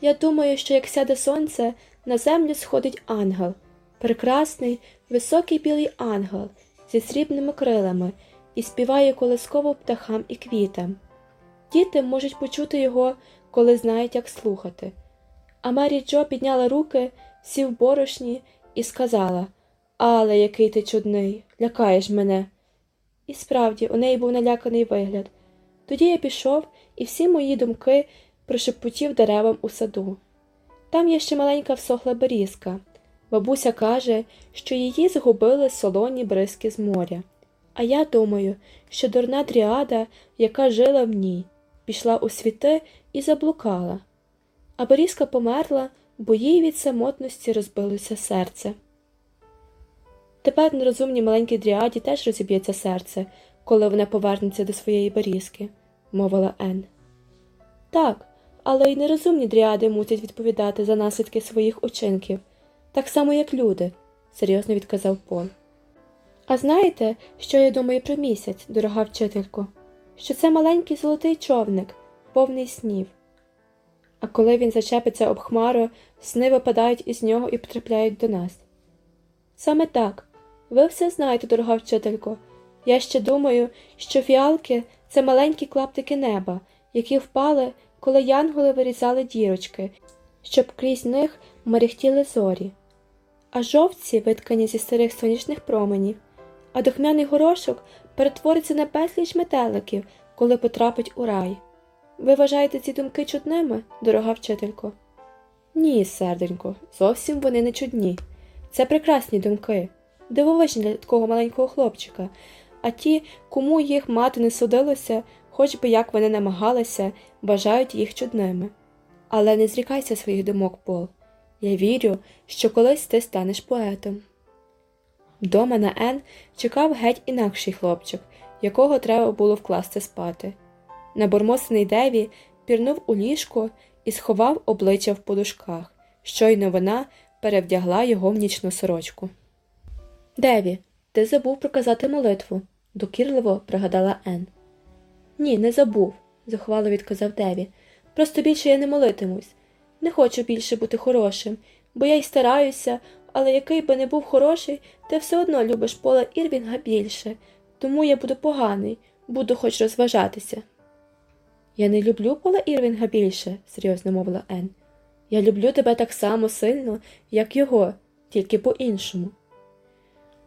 Я думаю, що як сяде сонце, на землю сходить ангел, прекрасний, високий білий ангел зі срібними крилами і співає колисково птахам і квітам. Діти можуть почути його, коли знають, як слухати. А Мері Джо підняла руки, сів борошні і сказала Але який ти чудний, лякаєш мене. І справді, у неї був наляканий вигляд. Тоді я пішов, і всі мої думки прошепотів деревам у саду. Там є ще маленька всохла берізка. Бабуся каже, що її згубили солоні бризки з моря. А я думаю, що дурна дріада, яка жила в ній, пішла у світи і заблукала. А берізка померла, бо їй від самотності розбилося серце. Тепер нерозумній маленькій дріаді теж розіб'ється серце, коли вона повернеться до своєї берізки, мовила Ен. Так, але й нерозумні дріади мусять відповідати за наслідки своїх учинків, так само, як люди, серйозно відказав Пол. А знаєте, що я думаю про місяць, дорога вчителько? Що це маленький золотий човник, повний снів. А коли він зачепиться об хмару, сни випадають із нього і потрапляють до нас. Саме так, ви все знаєте, дорога вчителько. Я ще думаю, що фіалки це маленькі клаптики неба, які впали коли янголи вирізали дірочки, щоб крізь них мерехтіли зорі, а жовтці виткані зі старих сонячних променів, а духмяний горошок перетвориться на безліч метеликів, коли потрапить у рай. Ви вважаєте ці думки чудними, дорога вчителько? Ні, серденько, зовсім вони не чудні. Це прекрасні думки, дивовижні для такого маленького хлопчика, а ті, кому їх мати не судилося, хоч би як вони намагалися, вважають їх чудними. Але не зрікайся своїх думок, Пол. Я вірю, що колись ти станеш поетом. Вдома на Ен чекав геть інакший хлопчик, якого треба було вкласти спати. Набормосений Деві пірнув у ліжко і сховав обличчя в подушках. Щойно вона перевдягла його в нічну сорочку. Деві, ти забув проказати молитву, докірливо пригадала Ен. Ні, не забув, зухвало відказав Деві. Просто більше я не молитимусь. Не хочу більше бути хорошим, бо я й стараюся, але який би не був хороший, ти все одно любиш пола Ірвінга більше, тому я буду поганий, буду хоч розважатися. Я не люблю пола Ірвінга більше, серйозно мовила Ен. Я люблю тебе так само сильно, як його, тільки по-іншому.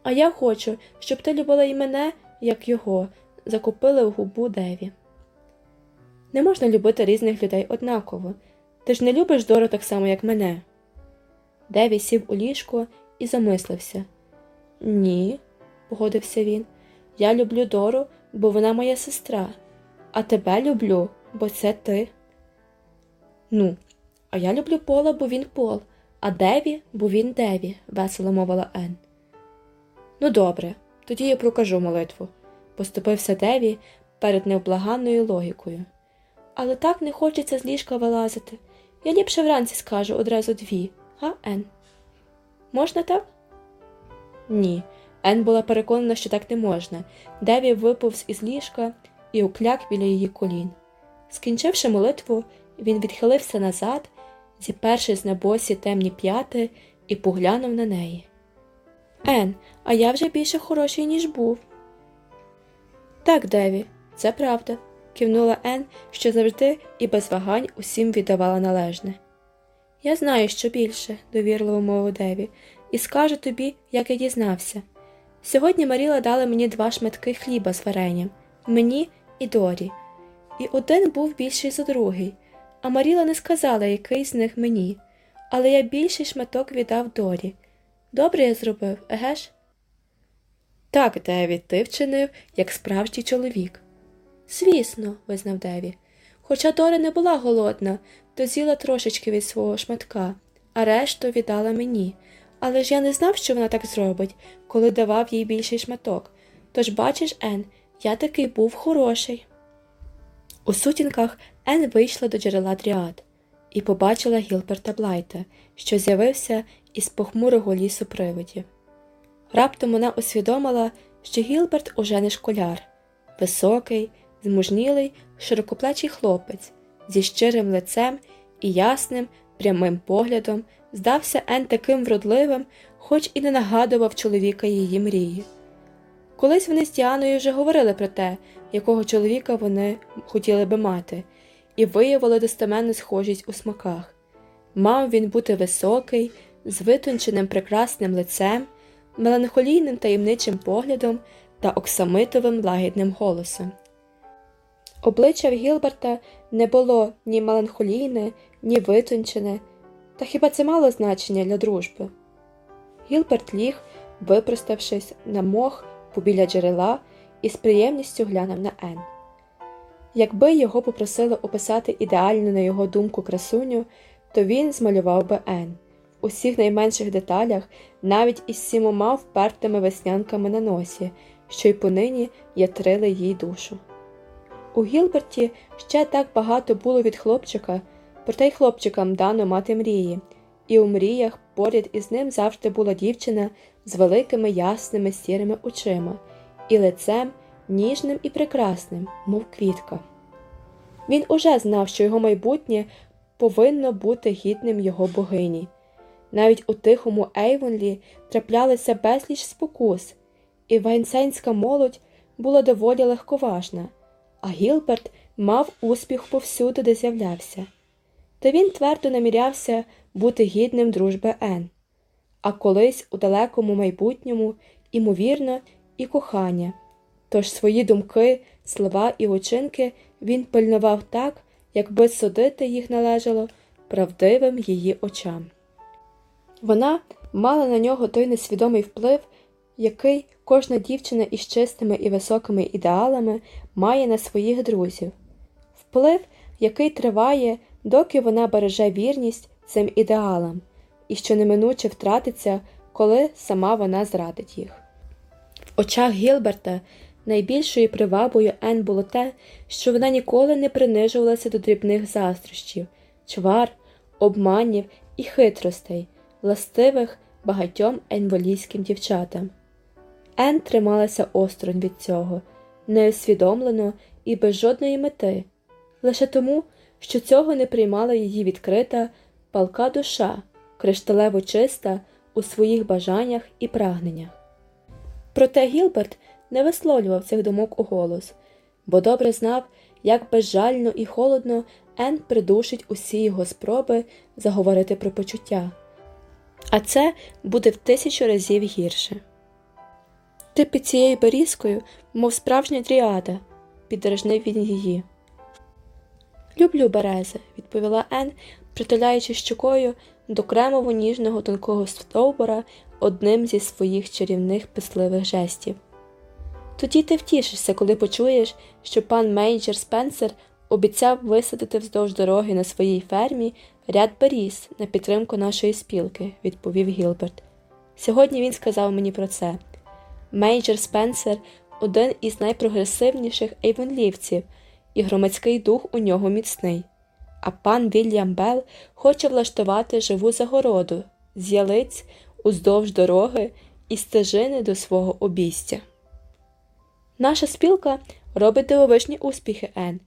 А я хочу, щоб ти любила і мене, як його, закупили в губу Деві. Не можна любити різних людей однаково. Ти ж не любиш Дору так само, як мене. Деві сів у ліжко і замислився. Ні, погодився він. Я люблю Дору, бо вона моя сестра, а тебе люблю, бо це ти. Ну, а я люблю Пола, бо він Пол, а Деві, бо він Деві, весело мовила Ен. Ну, добре, тоді я прокажу молитву, поступився Деві перед невблаганною логікою. Але так не хочеться з ліжка вилазити. Я ліпше вранці скажу одразу дві, га, Ен? Можна так? Ні. Ен була переконана, що так не можна. Деві виповз із ліжка і укляк біля її колін. Скінчивши молитву, він відхилився назад, зіперши з небосі темні п'яти, і поглянув на неї. Ен, а я вже більше хороший, ніж був. Так, Деві, це правда, кивнула Ен, що завжди і без вагань усім віддавала належне. Я знаю, що більше, довірливо мовив Деві, і скажу тобі, як я дізнався. Сьогодні Маріла дала мені два шматки хліба з варенням, мені і Дорі, і один був більший за другий, а Маріла не сказала, який з них мені, але я більший шматок віддав Дорі. Добре я зробив, еге ж? Так, Деві, ти вчинив, як справжній чоловік. Звісно, визнав Деві. Хоча Дора не була голодна, то з'їла трошечки від свого шматка, а решту віддала мені. Але ж я не знав, що вона так зробить, коли давав їй більший шматок. Тож, бачиш, Ен, я такий був хороший. У сутінках Ен вийшла до джерела дріад і побачила Гілберта Блайта, що з'явився із похмурого лісу привидів. Раптом вона усвідомила, що Гілберт уже не школяр, високий, змужнілий, широкоплечий хлопець зі щирим лицем і ясним, прямим поглядом здався Ен таким вродливим, хоч і не нагадував чоловіка її мрії. Колись вони з Діаною вже говорили про те, якого чоловіка вони хотіли би мати, і виявили достеменну схожість у смаках. Мав він бути високий, з витонченим прекрасним лицем, меланхолійним таємничим поглядом та оксамитовим лагідним голосом. Обличчя в Гілберта не було ні меланхолійне, ні витончене, та хіба це мало значення для дружби? Гілберт ліг, випроставшись на мох побіля джерела і з приємністю глянув на Ен. Якби його попросили описати ідеальну, на його думку, красуню, то він змалював би Ен у всіх найменших деталях, навіть із сімома впертими веснянками на носі, що й понині ятрили їй душу. У Гілберті ще так багато було від хлопчика, проте й хлопчикам дано мати мрії, і у мріях поряд із ним завжди була дівчина з великими ясними сірими очима і лицем ніжним і прекрасним, мов квітка. Він уже знав, що його майбутнє повинно бути гідним його богині. Навіть у тихому Ейвонлі траплялися безліч спокус, і вайнсенська молодь була доволі легковажна, а Гілберт мав успіх повсюди, де з'являвся, та він твердо намірявся бути гідним дружби Ен, а колись у далекому майбутньому, імовірно, і кохання. Тож свої думки, слова і учинки він пильнував так, якби судити їх належало правдивим її очам. Вона мала на нього той несвідомий вплив, який кожна дівчина із чистими і високими ідеалами має на своїх друзів, вплив, який триває, доки вона береже вірність цим ідеалам, і що неминуче втратиться, коли сама вона зрадить їх. В очах Гілберта найбільшою привабою Ен було те, що вона ніколи не принижувалася до дрібних заздрощів, чвар, обманів і хитростей, властивих багатьом енволійським дівчатам. Ен трималася осторонь від цього, неосвідомлено і без жодної мети, лише тому, що цього не приймала її відкрита, палка душа, кришталево чиста у своїх бажаннях і прагненнях. Проте Гілберт не висловлював цих думок у голос, бо добре знав, як безжально і холодно Ен придушить усі його спроби заговорити про почуття, а це буде в тисячу разів гірше. Ти під цією берізкою, мов справжня дріада, піддражнив він її. Люблю берези, відповіла Ен, притуляючи щокою до кремово ніжного тонкого стовбура одним зі своїх чарівних писливих жестів. Тоді ти втішишся, коли почуєш, що пан Мейджер Спенсер обіцяв висадити вздовж дороги на своїй фермі ряд беріз на підтримку нашої спілки, відповів Гілберт. Сьогодні він сказав мені про це. Мейджер Спенсер один із найпрогресивніших ейвонлівців, і громадський дух у нього міцний. А пан Вільям Белл хоче влаштувати живу загороду з ялиць уздовж дороги і стежини до свого обійстя. Наша спілка робить дивовижні успіхи, Ен.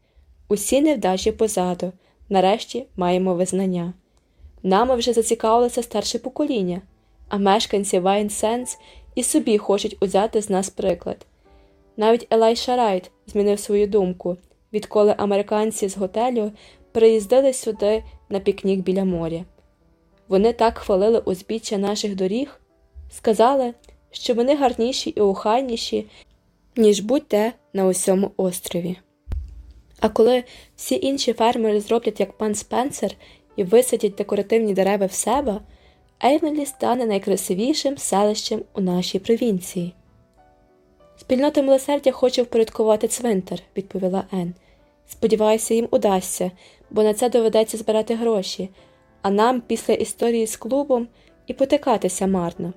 Усі невдачі позаду. Нарешті маємо визнання. Нами вже зацікавилося старше покоління, а мешканці Вайт-Сендс і собі хочуть узяти з нас приклад. Навіть Еліша Райт змінив свою думку, відколи американці з готелю приїздили сюди на пікнік біля моря. Вони так хвалили узбіччя наших доріг, сказали, що вони гарніші і охайніші, ніж будь-де на усьому острові. А коли всі інші фермери зроблять, як пан Спенсер, і висадять декоративні дерева в себе, Ейвенлі стане найкрасивішим селищем у нашій провінції. Спільнота милосердя хоче впорядкувати цвинтар, відповіла Ен. Сподіваюся, їм удасться, бо на це доведеться збирати гроші, а нам після історії з клубом і потикатися марно.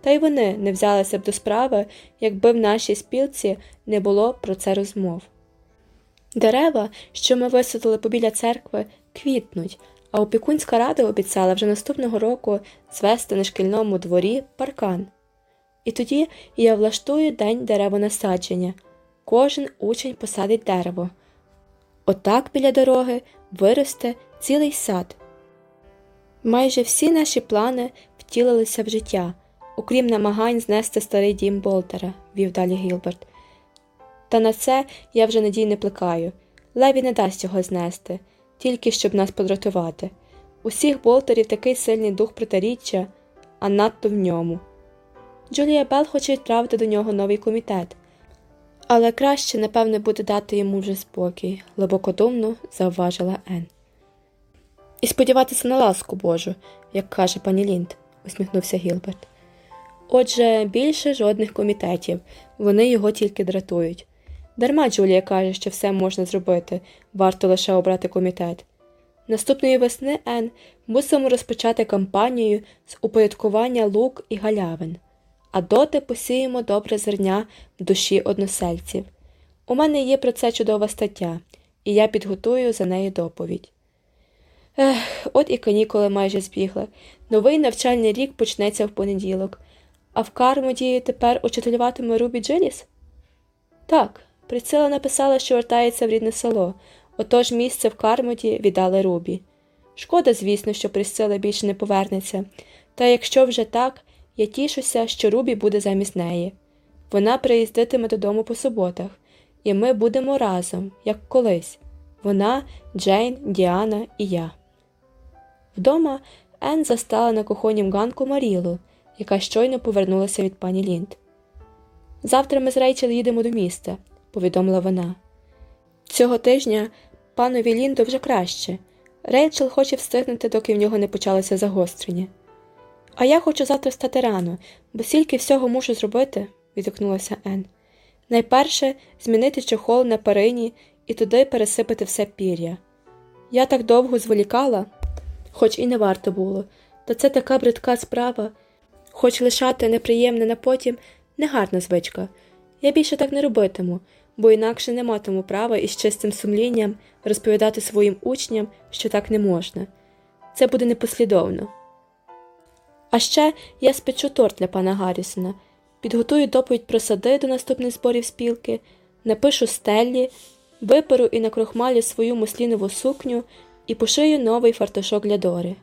Та й вони не взялися б до справи, якби в нашій спілці не було про це розмов. Дерева, що ми висадили побіля церкви, квітнуть, а опікунська рада обіцяла вже наступного року звести на шкільному дворі паркан. І тоді я влаштую день деревонасадження. Кожен учень посадить дерево. Отак біля дороги виросте цілий сад. Майже всі наші плани втілилися в життя, окрім намагань знести старий дім Болтера, вів далі Гілберт. Та на це я вже надій не плекаю. Леві не дасть його знести, тільки щоб нас подратувати. Усіх болтерів такий сильний дух протиріччя, а надто в ньому. Джулія Белл хоче відправити до нього новий комітет, але краще, напевне, буде дати йому вже спокій, глибокодумно зауважила Ен. І сподіватися на ласку Божу, як каже пані Лінд, усміхнувся Гілберт. Отже, більше жодних комітетів, вони його тільки дратують. Дарма Джулія каже, що все можна зробити, варто лише обрати комітет. Наступної весни Ен мусимо розпочати кампанію з упорядкування лук і галявин, а доти посіємо добре зерня в душі односельців. У мене є про це чудова стаття, і я підготую за неї доповідь. Ех, от і канікули майже збігли. Новий навчальний рік почнеться в понеділок, а в Кармоді тепер учителюватиме Рубі Джиліс? Так, Прицила написала, що вертається в рідне село, отож місце в Кармоті віддали Рубі. Шкода, звісно, що Присцила більше не повернеться, та якщо вже так, я тішуся, що Рубі буде замість неї. Вона приїздитиме додому по суботах, і ми будемо разом, як колись. вона, Джейн, Діана і я. Вдома Ен застала на кухоннім ганку Марілу, яка щойно повернулася від пані Лінд. Завтра ми з Рейчел їдемо до міста, повідомила вона. Цього тижня панові Лінду вже краще. Рейчел хоче встигнути, доки в нього не почалося загострення. А я хочу завтра встати рано, бо стільки всього мушу зробити, відгукнулася Ен. Найперше змінити чохол на перині і туди пересипати все пір'я. Я так довго зволікала, хоч і не варто було, та це така бридка справа, хоч лишати неприємне на потім негарна звичка. Я більше так не робитиму, бо інакше не матиму права із чистим сумлінням розповідати своїм учням, що так не можна. Це буде непослідовно. А ще я спечу торт для пана Гаррісона, підготую доповідь про сади до наступних зборів спілки, напишу стеллі, виперу і накрохмалю свою муслінову сукню і пошию новий фартушок для Дори.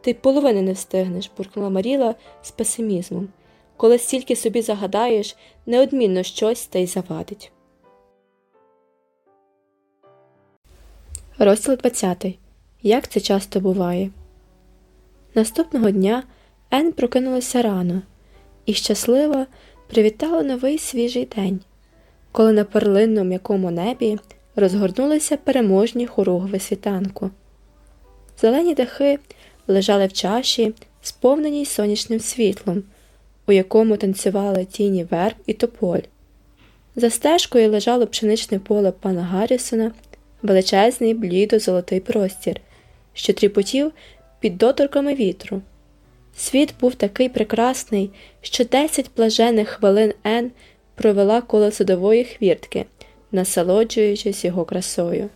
Ти половини не встигнеш, буркнула Маріла з песимізмом. Коли стільки собі загадаєш, неодмінно щось та й завадить. Розділ 20. Як це часто буває. Наступного дня Ен прокинулася рано і щасливо привітала новий свіжий день, коли на перлинно м'якому небі розгорнулися переможні хоругви світанку. Зелені дахи лежали в чаші, сповненій сонячним світлом, у якому танцювали тіні верб і тополь. За стежкою лежало пшеничне поле пана Гаррісона, величезний блідо золотий простір, що тріпотів під доторками вітру. Світ був такий прекрасний, що десять блажених хвилин Ен провела коло садової хвіртки, насолоджуючись його красою.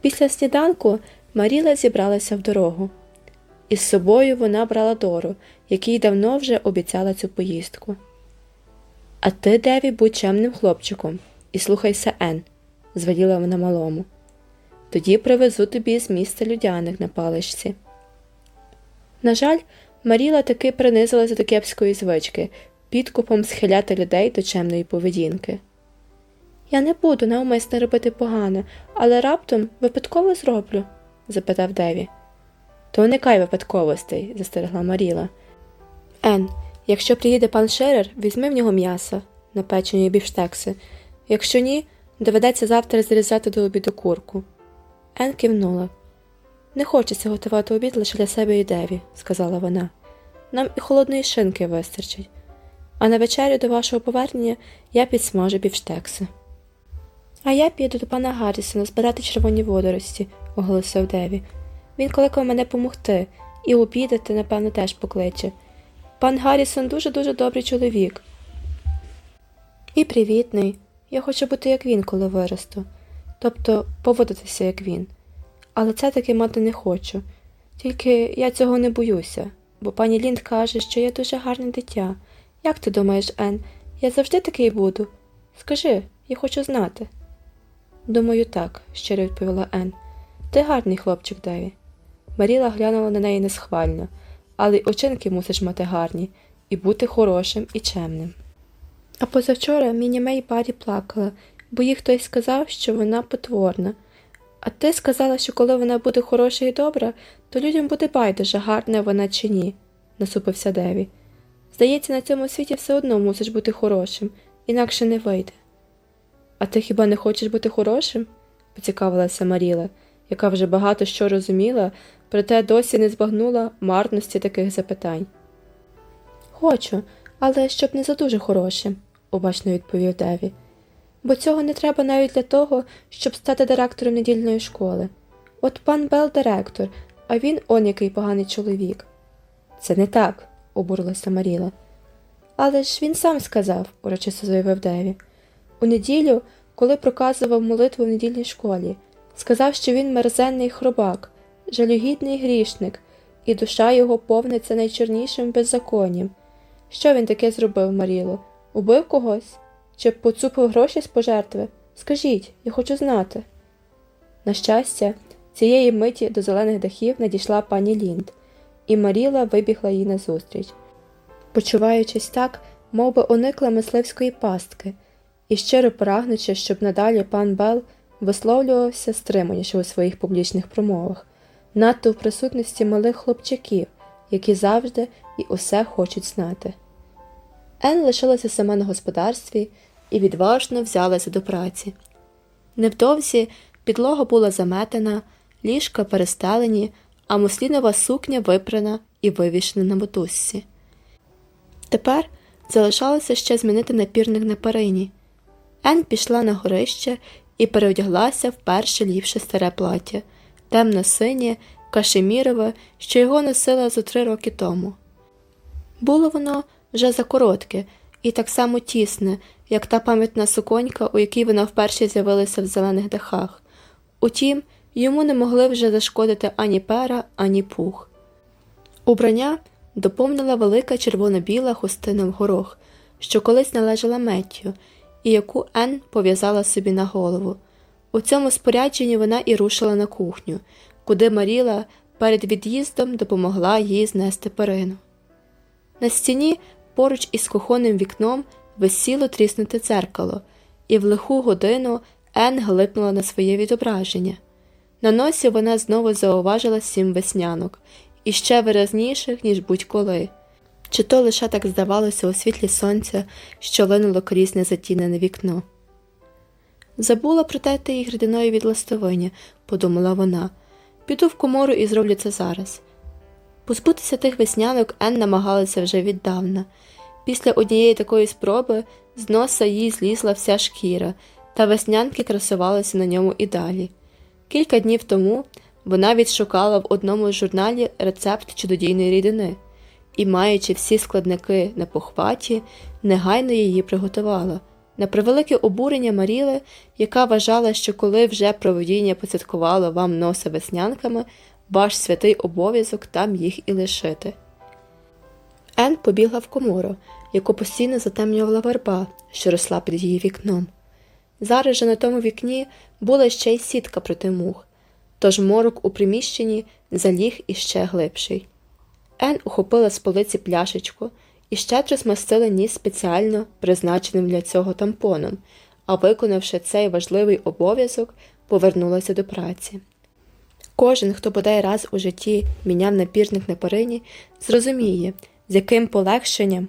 Після сніданку Маріла зібралася в дорогу. Із собою вона брала Дору, якій давно вже обіцяла цю поїздку. А ти, Деві, будь чемним хлопчиком, і слухайся Ен, звеліла вона малому. Тоді привезу тобі з міста людяник на паличці. На жаль, Маріла таки принизилася до кепської звички, підкупом схиляти людей до чемної поведінки. Я не буду навмисне робити погано, але раптом випадково зроблю? запитав Деві. То уникай випадковостей, застерегла Маріла. Ен, якщо приїде пан Шерер, візьми в нього м'ясо, напечені бівштекси. Якщо ні, доведеться завтра зрізати до обіду курку. Ен кивнула. Не хочеться готувати обід лише для себе і Деві, сказала вона. Нам і холодної шинки вистачить. А на вечерю до вашого повернення я підсмажу бівштекси. А я піду до пана Гаррісона збирати червоні водорості, оголосив Деві. Він кликав мене помогти, і обідати, напевно, теж покличе. Пан Гаррісон дуже дуже добрий чоловік. І привітний. Я хочу бути як він, коли виросту, тобто поводитися, як він. Але це таки мати не хочу. Тільки я цього не боюся, бо пані Лінд каже, що я дуже гарне дитя. Як ти думаєш, Ен, я завжди такий буду? Скажи, я хочу знати. Думаю, так, щиро відповіла Ен. Ти гарний хлопчик, Деві. Маріла глянула на неї несхвально, але й очинки мусиш мати гарні і бути хорошим і чемним. А позавчора Міні Мей і Барі плакала, бо їй хтось сказав, що вона потворна. А ти сказала, що коли вона буде хороша і добра, то людям буде байдуже, гарна вона чи ні, насупився Деві. Здається, на цьому світі все одно мусиш бути хорошим, інакше не вийде. А ти хіба не хочеш бути хорошим? поцікавилася Маріла, яка вже багато що розуміла, проте досі не збагнула марності таких запитань. Хочу, але щоб не за дуже хорошим, обачно відповів Деві. Бо цього не треба навіть для того, щоб стати директором недільної школи. От пан Бел директор, а він он який поганий чоловік. Це не так, обурилася Маріла. Але ж він сам сказав, урочисто заявив Деві. У неділю, коли проказував молитву в недільній школі, сказав, що він мерзенний хробак, жалюгідний грішник, і душа його повниться найчорнішим беззаконням. Що він таке зробив, Маріло? Убив когось? Чи поцупив гроші з пожертви? Скажіть, я хочу знати. На щастя, цієї миті до зелених дахів надійшла пані Лінд, і Маріла вибігла їй назустріч, почуваючись так, мов би уникла мисливської пастки, і щиро прагнучи, щоб надалі пан Бел висловлювався стриманіше у своїх публічних промовах, надто в присутності малих хлопчаків, які завжди і усе хочуть знати. Ен лишилася сама на господарстві і відважно взялася до праці. Невдовзі підлога була заметена, ліжка перестелені, а муслінова сукня випрана і вивішена на мотузці. Тепер залишалося ще змінити напірник на перині. Ен пішла на горище і переодяглася в перше ліпше старе плаття, темно синє, кашемірове, що його носила зо три роки тому. Було воно вже закоротке і так само тісне, як та пам'ятна суконька, у якій вона вперше з'явилася в зелених дахах. Утім, йому не могли вже зашкодити ані пера, ані пух. Убрання доповнила велика червоно-біла хустина в горох, що колись належала Меттю, і яку Ен пов'язала собі на голову. У цьому спорядженні вона і рушила на кухню, куди Маріла перед від'їздом допомогла їй знести перину. На стіні поруч із кухонним вікном висіло тріснуте дзеркало, і в лиху годину Ен глипнула на своє відображення. На носі вона знову зауважила сім веснянок, і ще виразніших, ніж будь-коли. Чи то лише так здавалося у світлі сонця, що линуло крізь незатінене вікно. Забула протерти їх рідиною від ластовиня, подумала вона. Піду в комору і зроблю це зараз. Позбутися тих веснянок Ен намагалася вже віддавна. Після однієї такої спроби з носа їй злізла вся шкіра, та веснянки красувалися на ньому і далі. Кілька днів тому вона відшукала в одному з журналі рецепт чудодійної рідини і, маючи всі складники на похваті, негайно її приготувала. На превелике обурення Маріли, яка вважала, що коли вже проводіння посвяткувало вам носа веснянками, ваш святий обов'язок там їх і лишити. Ен побігла в комору, яку постійно затемнювала верба, що росла під її вікном. Зараз же на тому вікні була ще й сітка проти мух, тож морок у приміщенні заліг іще глибший. Ен ухопила з полиці пляшечку і щедро змастила ніс спеціально призначеним для цього тампоном, а виконавши цей важливий обов'язок, повернулася до праці. Кожен, хто бодай раз у житті міняв напірник на перині, зрозуміє, з яким полегшенням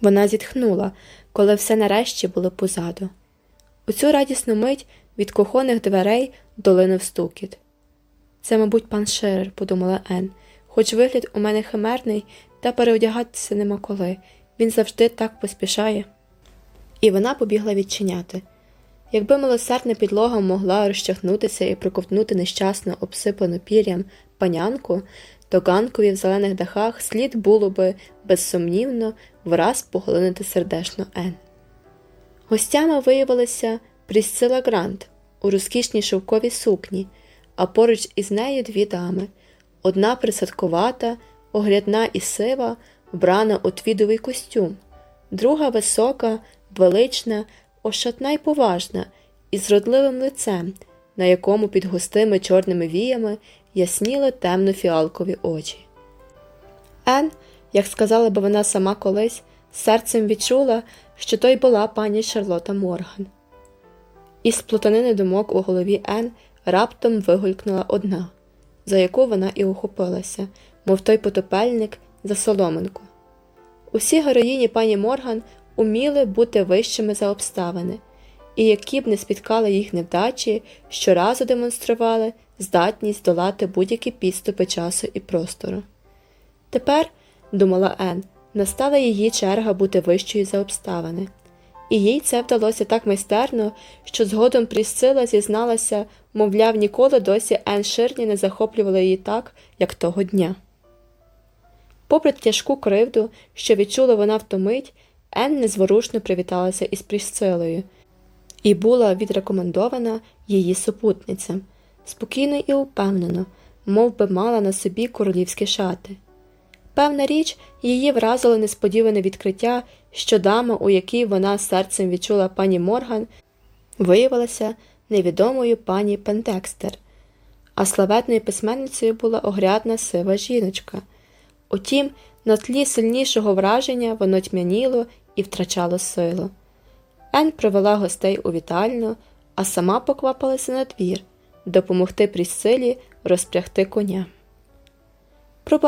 вона зітхнула, коли все нарешті було позаду. У цю радісну мить від кухонних дверей долинув стукіт. Це, мабуть, пан Шерер, подумала Ен, хоч вигляд у мене химерний, та переодягатися нема коли. Він завжди так поспішає. І вона побігла відчиняти. Якби милосердна підлога могла розчахнутися і проковтнути нещасно обсипану пір'ям панянку, то ганкові в зелених дахах слід було би, безсумнівно, враз поглинути сердечно Ен. Гостями виявилася Прісцила Грант у розкішній шовковій сукні, а поруч із нею дві дами одна присадкувата, оглядна і сива, вбрана у твідовий костюм, друга висока, велична, ошатна й поважна, із родливим лицем, на якому під густими чорними віями ясніли темно фіалкові очі. Ен, як сказала би вона сама колись, серцем відчула, що то й була пані Шарлота Морган. Із плутанини думок у голові Ен раптом вигулькнула одна, за яку вона і ухопилася, мов той потопельник за соломинку. Усі героїні пані Морган уміли бути вищими за обставини, і які б не спіткали їх невдачі, щоразу демонстрували здатність долати будь-які підступи часу і простору. Тепер, думала Ен, настала її черга бути вищою за обставини, і їй це вдалося так майстерно, що згодом Прісцила зізналася, мовляв, ніколи досі Ен Ширні не захоплювала її так, як того дня. Попри тяжку кривду, що відчула вона в ту мить, Ен незворушно привіталася із Прісцилою і була відрекомендована її супутницям, спокійно і упевнено, мов би мала на собі королівські шати. Певна річ, її вразило несподіване відкриття, що дама, у якій вона серцем відчула пані Морган, виявилася невідомою пані Пентекстер, а славетною письменницею була огрядна сива жіночка. Утім, на тлі сильнішого враження воно тьмяніло і втрачало силу. Ен провела гостей у вітальню, а сама поквапилася на двір допомогти Прісцилі розпрягти коня.